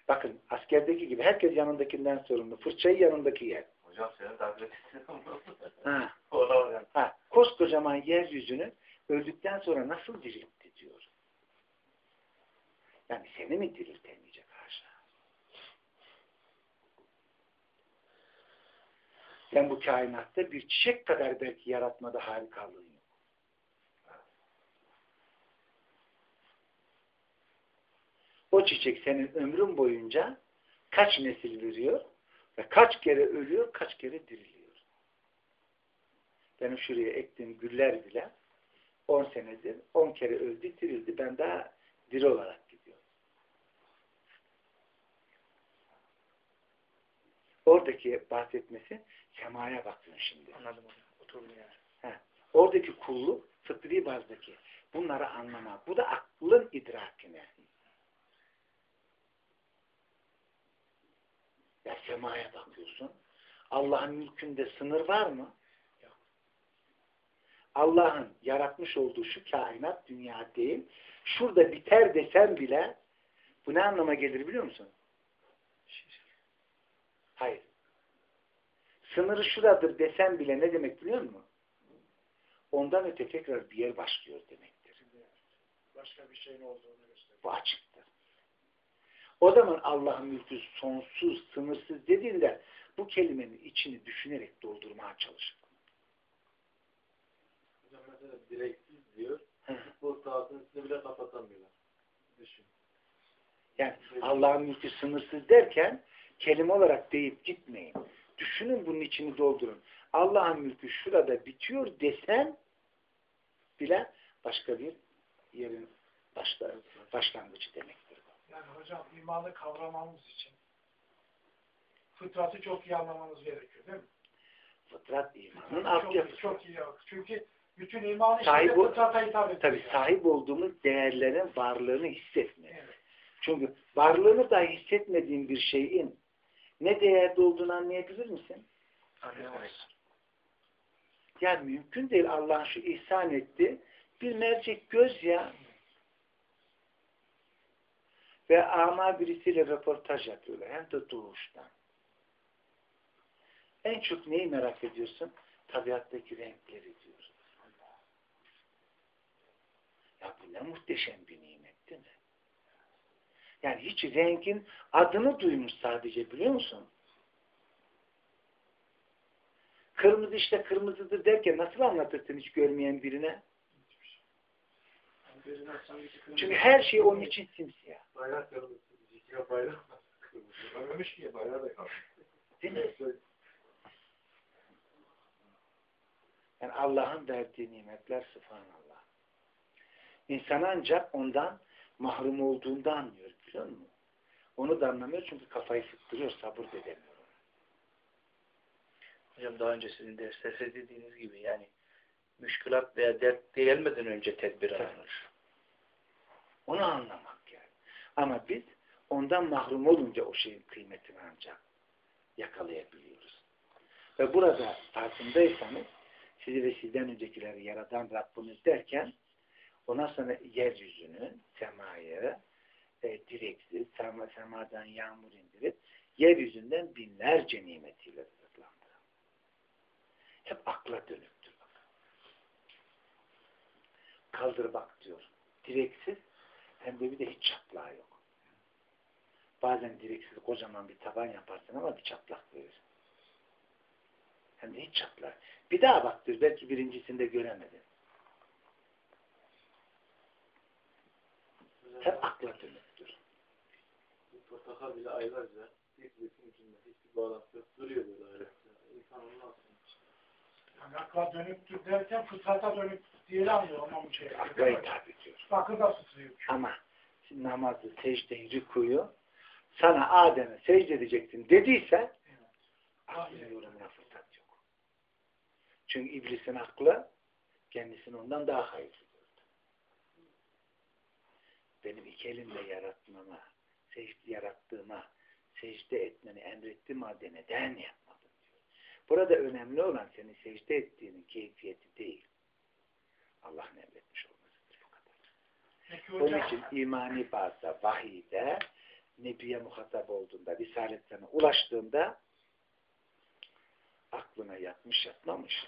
bakın askerdeki gibi herkes yanındakinden sorumlu. Fırçayı yanındaki yer. Hocam senin taklit. Ha, ha, koskocaman yeryüzünü öldükten sonra nasıl diriltti diyor. Yani seni mi diriltemeyecek haşa? Sen bu kainatta bir çiçek kadar belki yaratmada harikalığın yok. O çiçek senin ömrün boyunca kaç nesil veriyor ve kaç kere ölüyor, kaç kere diriliyor. Benim şuraya ektiğim güller bile 10 senedir 10 kere öldü, dirildi. Ben daha diri olarak gidiyorum. Oradaki bahsetmesi semaya bakıyorsun şimdi. Anladım hocam. Oturdu yani. He. Oradaki kulluk fıtri bazdaki. Bunları anlamak. Bu da aklın idrakine. Ya semaya bakıyorsun. Allah'ın mülkünde sınır var mı? Yok. Allah'ın yaratmış olduğu şu kainat dünya değil. Şurada biter desem bile bu ne anlama gelir biliyor musun? Hayır. Sınırı şuradır desem bile ne demek biliyor musun? Ondan öte tekrar bir yer başlıyor demektir. Başka bir şeyin olduğunu gösteriyor. Bu açıktır. O zaman Allah'ın mülkü sonsuz, sınırsız dediğinde bu kelimenin içini düşünerek doldurmaya çalışın. Hocam mesela direksiz diyor. Futbol sahasının üstünü bile kapatamıyorlar. Düşün. Yani Allah'ın mülkü sınırsız derken kelime olarak deyip gitmeyin. Düşünün bunun içini doldurun. Allah'ın mülkü şurada bitiyor desen bile başka bir yerin başla, başlangıcı demektir. Yani hocam imanı kavramamız için fıtratı çok iyi anlamamız gerekiyor değil mi? Fıtrat imanın çok, altyapısı. çok iyi. Çünkü bütün iman Sahibi- işte fıtrata hitap ediyor. Tabi sahip olduğumuz değerlerin varlığını hissetmek. Evet. Çünkü varlığını da hissetmediğin bir şeyin ne değerde olduğunu anlayabilir misin? Anlayamaz. Yani mümkün değil Allah'ın şu ihsan etti. Bir mercek göz ya. Ve ama birisiyle röportaj yapıyorlar. Hem de doğuştan. En çok neyi merak ediyorsun? Tabiattaki renkleri diyor. Ya bu ne muhteşem bir nimet değil mi? Yani hiç rengin adını duymuş sadece biliyor musun? Kırmızı işte kırmızıdır derken nasıl anlatırsın hiç görmeyen birine? Çünkü her şey onun için simsiyah. bayrak kırmızı. Zikra bayrak kırmızı. Ölmemiş ki bayrağı da kalmış. Değil mi? Yani Allah'ın verdiği nimetler subhanallah. İnsan ancak ondan mahrum olduğunda anlıyor biliyor musun? Onu da anlamıyor çünkü kafayı sıktırıyor, sabır edemiyor. Hocam daha önce sizin derslerde dediğiniz gibi yani müşkülat veya dert gelmeden önce tedbir alınır. Onu anlamak yani. Ama biz ondan mahrum olunca o şeyin kıymetini ancak yakalayabiliyoruz. Ve burada farkındaysanız sizi ve sizden öncekileri yaradan Rabbimiz derken ondan sonra yeryüzünü, semayı, e, direksiz, sema, semadan yağmur indirip yeryüzünden binlerce nimetiyle rızıklandı. Hep akla dönüktür. Bak. Kaldır bak diyor. Direksiz hem de bir de hiç çatlağı yok. Bazen direksiz kocaman bir taban yaparsın ama bir çatlak verir. Hem de hiç çatlak. Bir daha bak diyor. Belki birincisinde göremedin. Hep akla dönüktür. Bir portakal bile aylarca dikletin içinde hiçbir bağlantı yok. Duruyor böyle öyle. İnsan nasıl? Yani akla dönüktür derken fıtrata dönük diye anlıyor ama bu şey. Akla hitap ediyor. Aklı da fıtrıyor. Ama şimdi namazı, secdeyi, rükuyu sana Adem'e secde edeceksin dediyse aklın yorumuna fırsat yok. Çünkü iblisin aklı kendisini ondan daha hayırlı gördü. Benim iki elimle yaratmama, secde yarattığıma, secde etmeni emrettiğim halde neden diyor. Burada önemli olan senin secde ettiğinin keyfiyeti değil. Allah'ın emretmiş olmasıdır bu kadar. Peki Onun hocam, için imani bazda, vahiyde, Nebiye muhatap olduğunda, risaletlerine ulaştığında aklına yatmış yatmamış,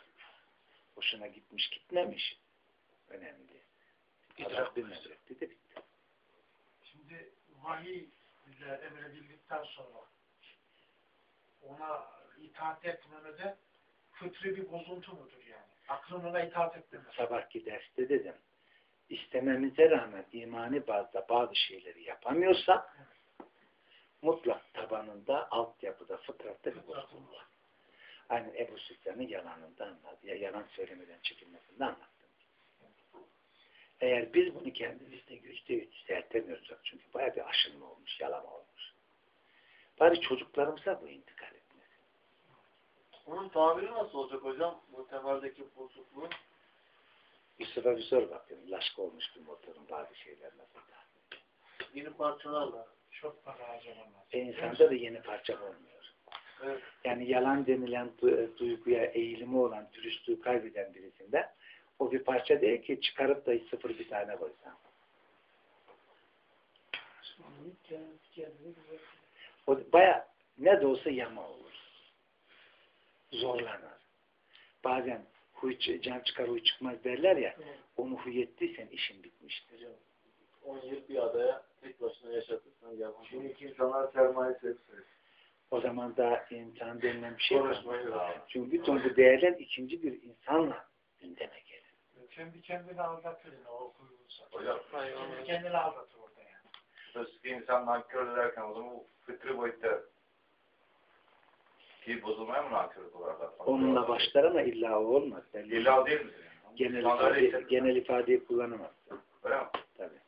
hoşuna gitmiş gitmemiş. Önemli. İdrak emretti de bitti. şimdi vahiy ile emredildikten sonra ona itaat etmemede fıtri bir bozuntu mudur yani? Aklın ona itaat etmemesi. Sabahki derste dedim. İstememize rağmen imani bazda bazı şeyleri yapamıyorsak mutlak tabanında, altyapıda, fıtratta bir bozulma var. Aynen Ebu Süfyan'ın yalanında anlattı. Ya yalan söylemeden çekilmesinde anlattım. Eğer biz bunu kendimizde yüzde yüz düzeltemiyorsak çünkü bayağı bir aşınma olmuş, yalama olmuş. Bari çocuklarımıza bu intikal Onun tabiri nasıl olacak hocam? Bu temerdeki bozukluğun. Yusuf'a bir sor bakayım. Laşka olmuş bir motorun bazı bakar. Yeni parçalarla. Çok para harcamam E insanda da yeni parça olmuyor. Evet. Yani yalan denilen du- duyguya eğilimi olan, dürüstlüğü kaybeden birisinde o bir parça değil ki çıkarıp da sıfır bir tane koysan. O baya ne de olsa yama olur. Zorlanır. Bazen huy, can çıkar huy çıkmaz derler ya onu huy ettiysen işin bitmiştir. 10 yıl bir adaya tek başına yaşatırsan yapamam. Şimdiki insanlar sermaye seviyor. O zaman da insan denilen bir şey var. Çünkü bütün bu değerler ikinci bir insanla gündeme gelir. Kendi kendini aldatır yine o kuyruğuysa. Hocam Kendi kendini aldatır orada yani. eski insan nankör derken o zaman bu fıtri boyutta ki bozulmaya mı nankörlük olarak atmak? Onunla başlar ama illa o olmaz. Belli. İlla değil? Yani? Genel, ifade, genel ifadeyi kullanamazsın. Öyle mi? Tabii.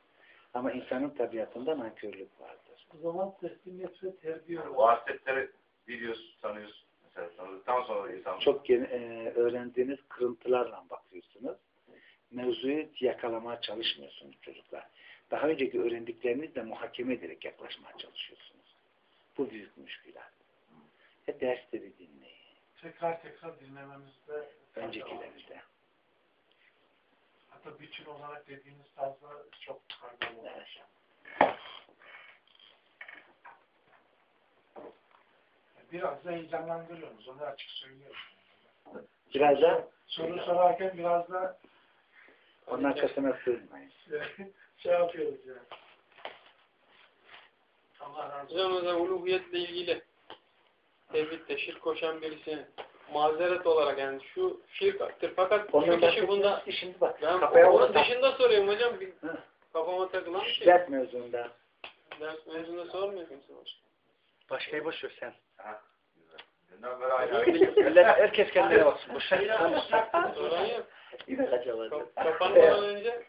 Ama insanın tabiatında nankörlük vardır. O zaman teslimiyet ve terbiye Yani o hasletleri biliyorsun, tanıyorsun. Mesela tanıdıktan sonra insan Çok gen- e, öğrendiğiniz kırıntılarla bakıyorsunuz. Mevzuyu yakalamaya çalışmıyorsunuz çocuklar. Daha önceki öğrendiklerinizle muhakeme ederek yaklaşmaya çalışıyorsunuz. Bu büyük müşkülat. E dersleri dinleyin. tekrar tekrar dinlememizde Öncekileri de. hatta bütün olarak dediğiniz tarzda çok faydalı olur. Evet. Biraz da heyecanlandırıyorsunuz. Onu açık söylüyorum. Biraz da Soru sorarken biraz da onun arkasına sığınmayın. şey yapıyoruz yani. Allah razı olsun. Hocam uluhiyetle ilgili tevhidde şirk koşan birisinin mazeret olarak yani şu şirkaktır fakat şu Onun kişi bunda şimdi bak. ben kafaya onun dışında soruyorum hocam bir Hı. kafama takılan bir şey. Ders mevzunda. Ders mevzunda sormuyor kimse başka. Başkayı boş ver sen. Ha. Millet, herkes kendine baksın. Boş ver. Soran yok. Yine kaçamadı. Kap- Kapanmadan önce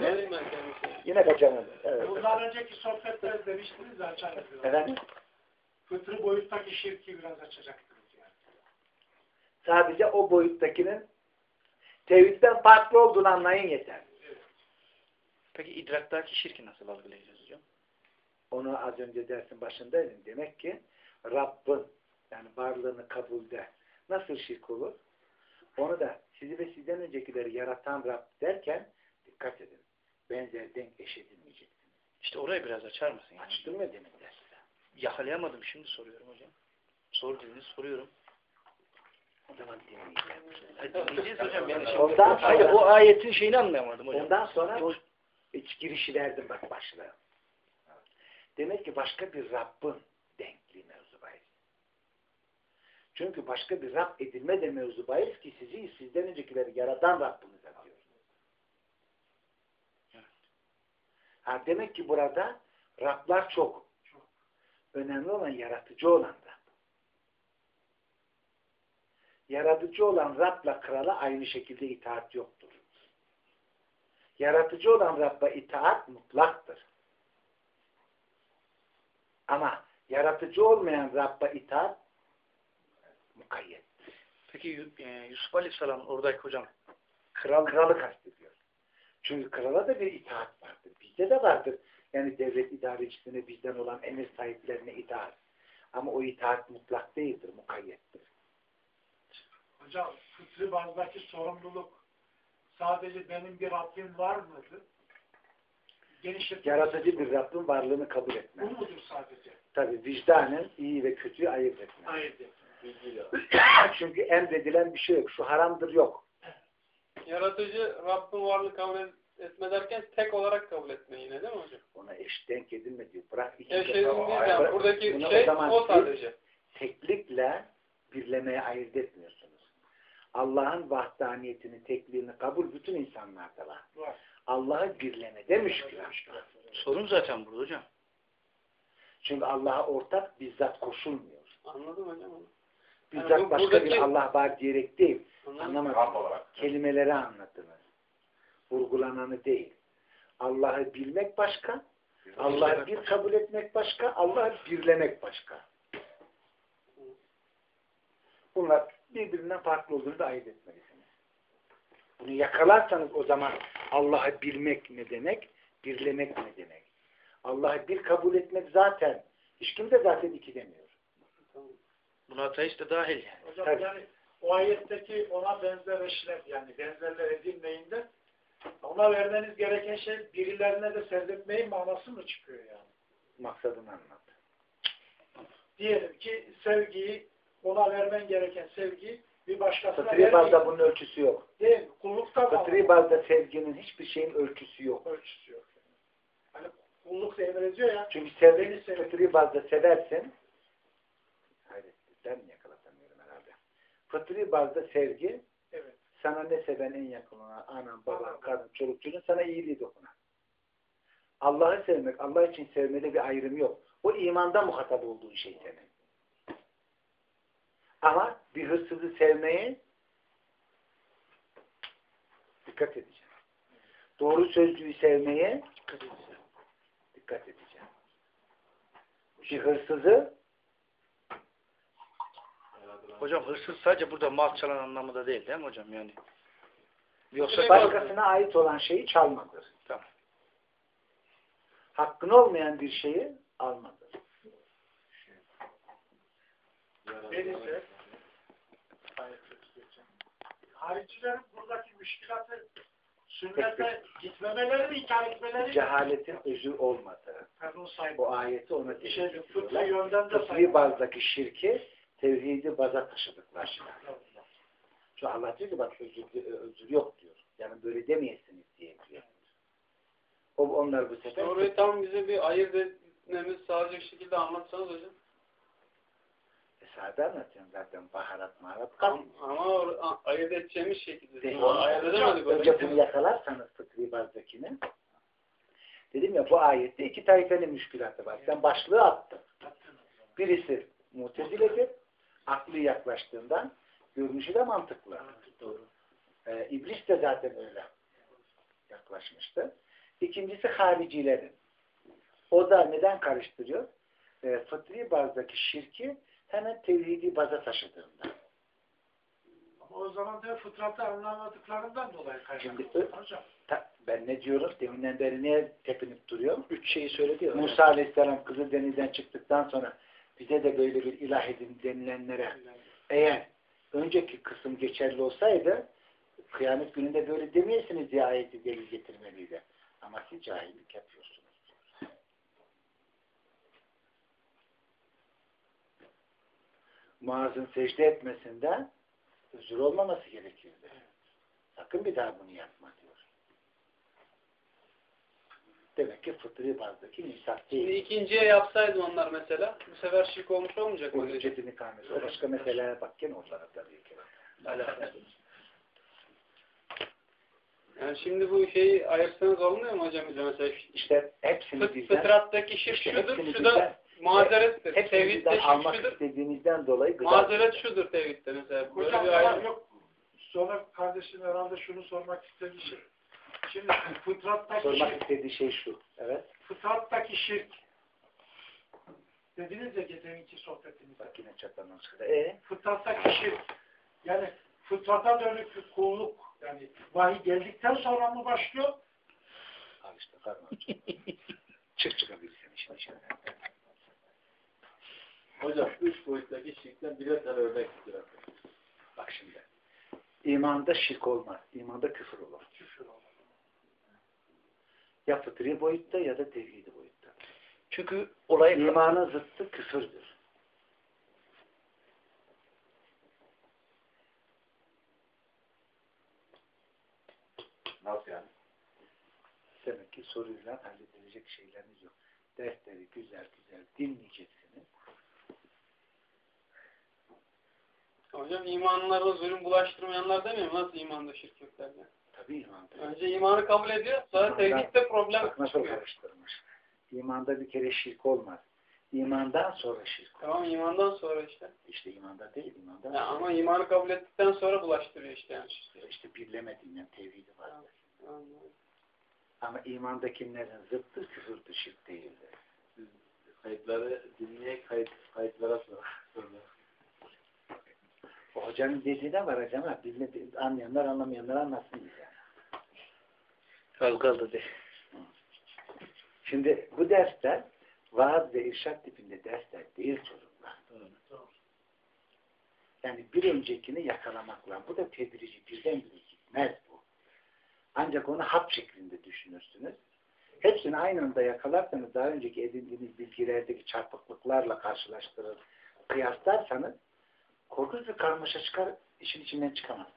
söyleyeyim ben kendisine. Yine kaçamadı. Evet. Bundan önceki sohbette demiştiniz de açarız biraz. Efendim? Fıtrı boyuttaki şirki biraz açacaktınız yani. Sadece o boyuttakinin tevhidden farklı olduğunu anlayın yeter. Peki idraktaki şirki nasıl algılayacağız hocam? Onu az önce dersin başındaydım. Demek ki Rabb'in yani varlığını kabulde nasıl şirk olur? Onu da sizi ve sizden öncekileri yaratan Rab derken dikkat edin. Benzer denk eş edilmeyeceksiniz. İşte orayı biraz açar mısın? Yani? Açtım ya demin. Yakalayamadım şimdi soruyorum hocam. Sor dediniz soruyorum. O dinleyeceğiz hocam. Yani şimdi, Ondan sonra- Hayır, o ayetin şeyini anlayamadım hocam. Ondan sonra iç girişi verdim bak başlığa. Demek ki başka bir Rabbin denkliği mevzu bahis. Çünkü başka bir Rab edilme de mevzu bahis ki sizi sizden öncekileri yaratan Rabbiniz atıyor. Ha, demek ki burada Rablar çok. Önemli olan yaratıcı olan Rab. Yaratıcı olan Rab'la krala aynı şekilde itaat yoktur. Yaratıcı olan Rabb'a itaat mutlaktır. Ama yaratıcı olmayan Rabb'a itaat mukayyettir. Peki e, Yusuf Aleyhisselam oradaki hocam. Kral kralı kastediyor. Çünkü krala da bir itaat vardır. Bizde de vardır. Yani devlet idarecisine bizden olan emir sahiplerine itaat. Ama o itaat mutlak değildir, mukayyettir. Hocam fıtri bazdaki sorumluluk sadece benim bir Rabbim var mıdır? Genişletilmesi Yaratıcı bir Rabbin varlığını kabul Bu etmez. mudur sadece? Tabi vicdanen iyi ve kötüyü ayırt etmez. Ayırt. Bilgiyle. Çünkü emredilen bir şey yok. Şu haramdır yok. Yaratıcı Rabbin varlığı kabul et- etme derken tek olarak kabul etme yine değil mi hocam? Ona eş denk edilme diyor. Bırak iki Eş defa- edildiği zaman Bırak- buradaki Bunu şey zaman o sadece. teklikle birlemeye ayırt etmiyorsunuz. Allah'ın vahdaniyetini, tekliğini kabul bütün insanlarda var. Var. Allah'ı birlemede müşkülat. Sorun zaten burada hocam. Çünkü Allah'a ortak bizzat koşulmuyor. Anladım hocam onu. Bizzat Yani bu- başka buradaki- bir Allah var diyerek değil. Olarak. Kelimeleri anladınız. Vurgulananı değil. Allah'ı bilmek başka, Allah'ı bir kabul etmek başka, Allah'ı birlemek başka. Bunlar birbirinden farklı olduğunu da ayırt etmelisiniz. Bunu yakalarsanız o zaman Allah'ı bilmek ne demek, birlemek ne demek? Allah'ı bir kabul etmek zaten, hiç kimse zaten iki demiyor. Buna ateist de dahil yani. Hocam Tabii. yani o ayetteki ona benzer eşler yani benzerler edilmeyinde ona vermeniz gereken şey birilerine de sezletmeyin manası mı çıkıyor yani? Maksadını anlat. Diyelim ki sevgiyi ona vermen gereken sevgiyi bir başkasına Fıtri bazda bunun ölçüsü yok. Değil mi? Kullukta? Fıtri bazda sevginin hiçbir şeyin ölçüsü yok. ölçüsü yok. Hani kulluk da emrediyor ya. Çünkü sevgi, Beni sev- fıtri bazda seversin. Hayret, ben yakalatamıyorum herhalde. Fıtri bazda sevgi. Sana ne seven en yakın olan, anan, baban, karın, çoluk çocuğun sana iyiliği dokunan. Allah'ı sevmek, Allah için sevmede bir ayrım yok. O imanda muhatap olduğu şey senin. Ama bir hırsızı sevmeyi dikkat edeceğim. Doğru sözlüyü sevmeye dikkat edeceğim. Bir hırsızı Hocam hırsız sadece burada mal çalan anlamında değil değil mi hocam yani? Yoksa başkasına ait olan şeyi çalmadır. Tamam. Hakkın olmayan bir şeyi almadır. Birisi haricilerin buradaki müşkilatı sünnete gitmemeleri mi ithal etmeleri? Cehaletin özü olmadığı. Pardon sayın. Bu ayeti ona Bir şey fıtri yönden de Fıtri bazdaki şirki tevhidi baza taşıdıklar. Şu Allah diyor ki bak özür, özür yok diyor. Yani böyle demeyesiniz diye diyor. O, onlar bu sefer Orayı tam bize bir ayırt etmemiz sağlayacak şekilde anlatsanız hocam. sade anlatıyorum zaten baharat maharat kalmıyor. ama ayırt edeceğimiz şekilde. Ayırt edemedik Önce bunu yakalarsanız fıtri bazdakini dedim ya bu ayette iki tayfenin müşkülatı var. Sen başlığı attın. Birisi muteziledir. Aklı yaklaştığından görünüşü de mantıklı. Doğru. Ee, İblis de zaten öyle yaklaşmıştı. İkincisi haricilerin. O da neden karıştırıyor? Ee, fıtri bazdaki şirki hemen tevhidi baza taşıdığında. O zaman da fıtratı anlamadıklarından dolayı kaynaklı. Hocam. Ta- ben ne diyorum? Deminden beri niye tepinip duruyor? Üç şeyi söyledi ya. Musa Aleyhisselam Kızıldeniz'den çıktıktan sonra bize de böyle bir ilah edin denilenlere eğer önceki kısım geçerli olsaydı kıyamet gününde böyle demeyesiniz diye ayeti delil getirmeliydi. Ama siz cahillik yapıyorsunuz. Muaz'ın secde etmesinde özür olmaması gerekirdi. Sakın bir daha bunu yapma diyor. Demek ki fıtri bazdaki Şimdi değil. ikinciye yapsaydı onlar mesela bu sefer şirk olmuş olmayacak O mı? hüccetini kâmesi. O başka meseleye bak gene onlara tabii ki. Yani şimdi bu şeyi ayırsanız olmuyor mu hocam bize mesela? İşte hepsini Fıt, bizden, fıtrattaki şirk işte şudur, şu da mazerettir. hepsini Tevhidde bizden şirk almak şudur, istediğinizden dolayı mazeret şudur tevhidde mesela. Böyle Hocam bir ayrım. yok. Sonra kardeşim herhalde şunu sormak istediği şey. Şimdi fıtrattaki Sormak şirk, istediği şey şu. Evet. fıtrattaki şirk dediniz ya geçenki sohbetimizde. Bak yine çatandan çıktı. E Fıtrattaki şirk yani fıtrata dönük kulluk yani vahiy geldikten sonra mı başlıyor? al işte hocam. Çık çıkabilsin işin içinden. Hocam üç boyuttaki şirkten birer tane örnek istiyor. Bak şimdi. İmanda şirk olmaz. İmanda küfür olur. Küfür olur. Ya fıtri boyutta ya da tevhidi boyutta. Çünkü olay İmanın zıttı küfürdür. Nasıl yani? Demek ki soruyla halledilecek şeyleriniz yok. Dersleri güzel güzel dinleyeceksiniz. Hocam imanlarına zulüm bulaştırmayanlar demiyor mu? Nasıl imanda şirk yok derler. Tabii imanda. Önce imanı kabul ediyor, sonra tevhidde problem Bak nasıl çıkıyor. karıştırmış. İmanda bir kere şirk olmaz. İmandan sonra şirk olur. Tamam imandan sonra işte. İşte imanda değil, imandan Ya sonra. ama imanı kabul ettikten sonra bulaştırıyor işte yani. İşte birlemediğinden tevhidi var. Ama imandakilerin zıttı küfürdür, şirk değildir. Kayıtları dinleye kayıt, kayıtlara sor. sorun. O hocanın dediğine varacağım ha. Anlayanlar anlamayanlar anlasın. Az kaldı de. Şimdi bu dersler vaaz ve irşat tipinde dersler değil çocuklar. Yani bir öncekini yakalamakla. Bu da tedrici birdenbire gitmez bu. Ancak onu hap şeklinde düşünürsünüz. Hepsini aynı anda yakalarsanız daha önceki edindiğiniz bilgilerdeki çarpıklıklarla karşılaştırır, kıyaslarsanız korkunç bir karmaşa çıkar, işin içinden çıkamazsınız.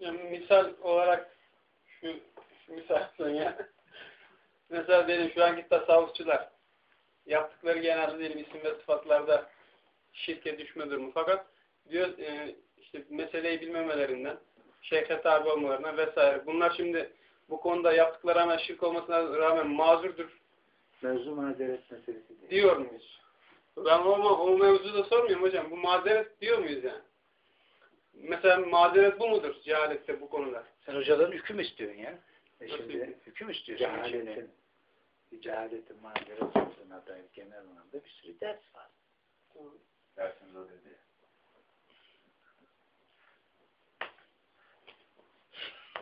Yani misal olarak şu, şu misal ya. Mesela benim şu anki tasavvufçular yaptıkları genelde diyelim isim ve sıfatlarda şirke düşme durumu. Fakat diyor e, işte meseleyi bilmemelerinden, şeyhe tabi olmalarından vesaire. Bunlar şimdi bu konuda yaptıkları amel şirk olmasına rağmen mazurdur Mevzu mazeret meselesi değil. diyor muyuz? Ben o, o mevzuda sormuyorum hocam. Bu mazeret diyor muyuz yani? Mesela mazeret bu mudur cehalette bu konuda? Sen hocadan hüküm istiyorsun ya. E Nasıl şimdi Hüküm istiyorsun şimdi. cehaletin, cehaletin mazeret olduğuna dair genel anlamda bir sürü ders var. Dersimiz o dedi.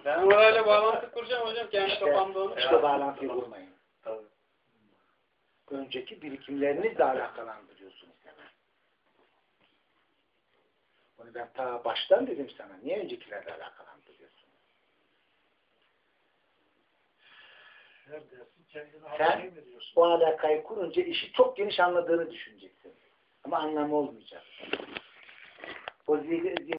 Ben orayla bağlantı kuracağım hocam. Kendi İşte, kafamda onu. işte bağlantıyı kurmayın. Tabii. Önceki birikimlerinizle alakalandırıyorsunuz hemen. Bunu ben ta baştan dedim sana. Niye öncekilerle alakalandırıyorsun? Sen-. O alakayı kurunca işi çok geniş anladığını düşüneceksin. Ama anlamı olmayacak. O zihni,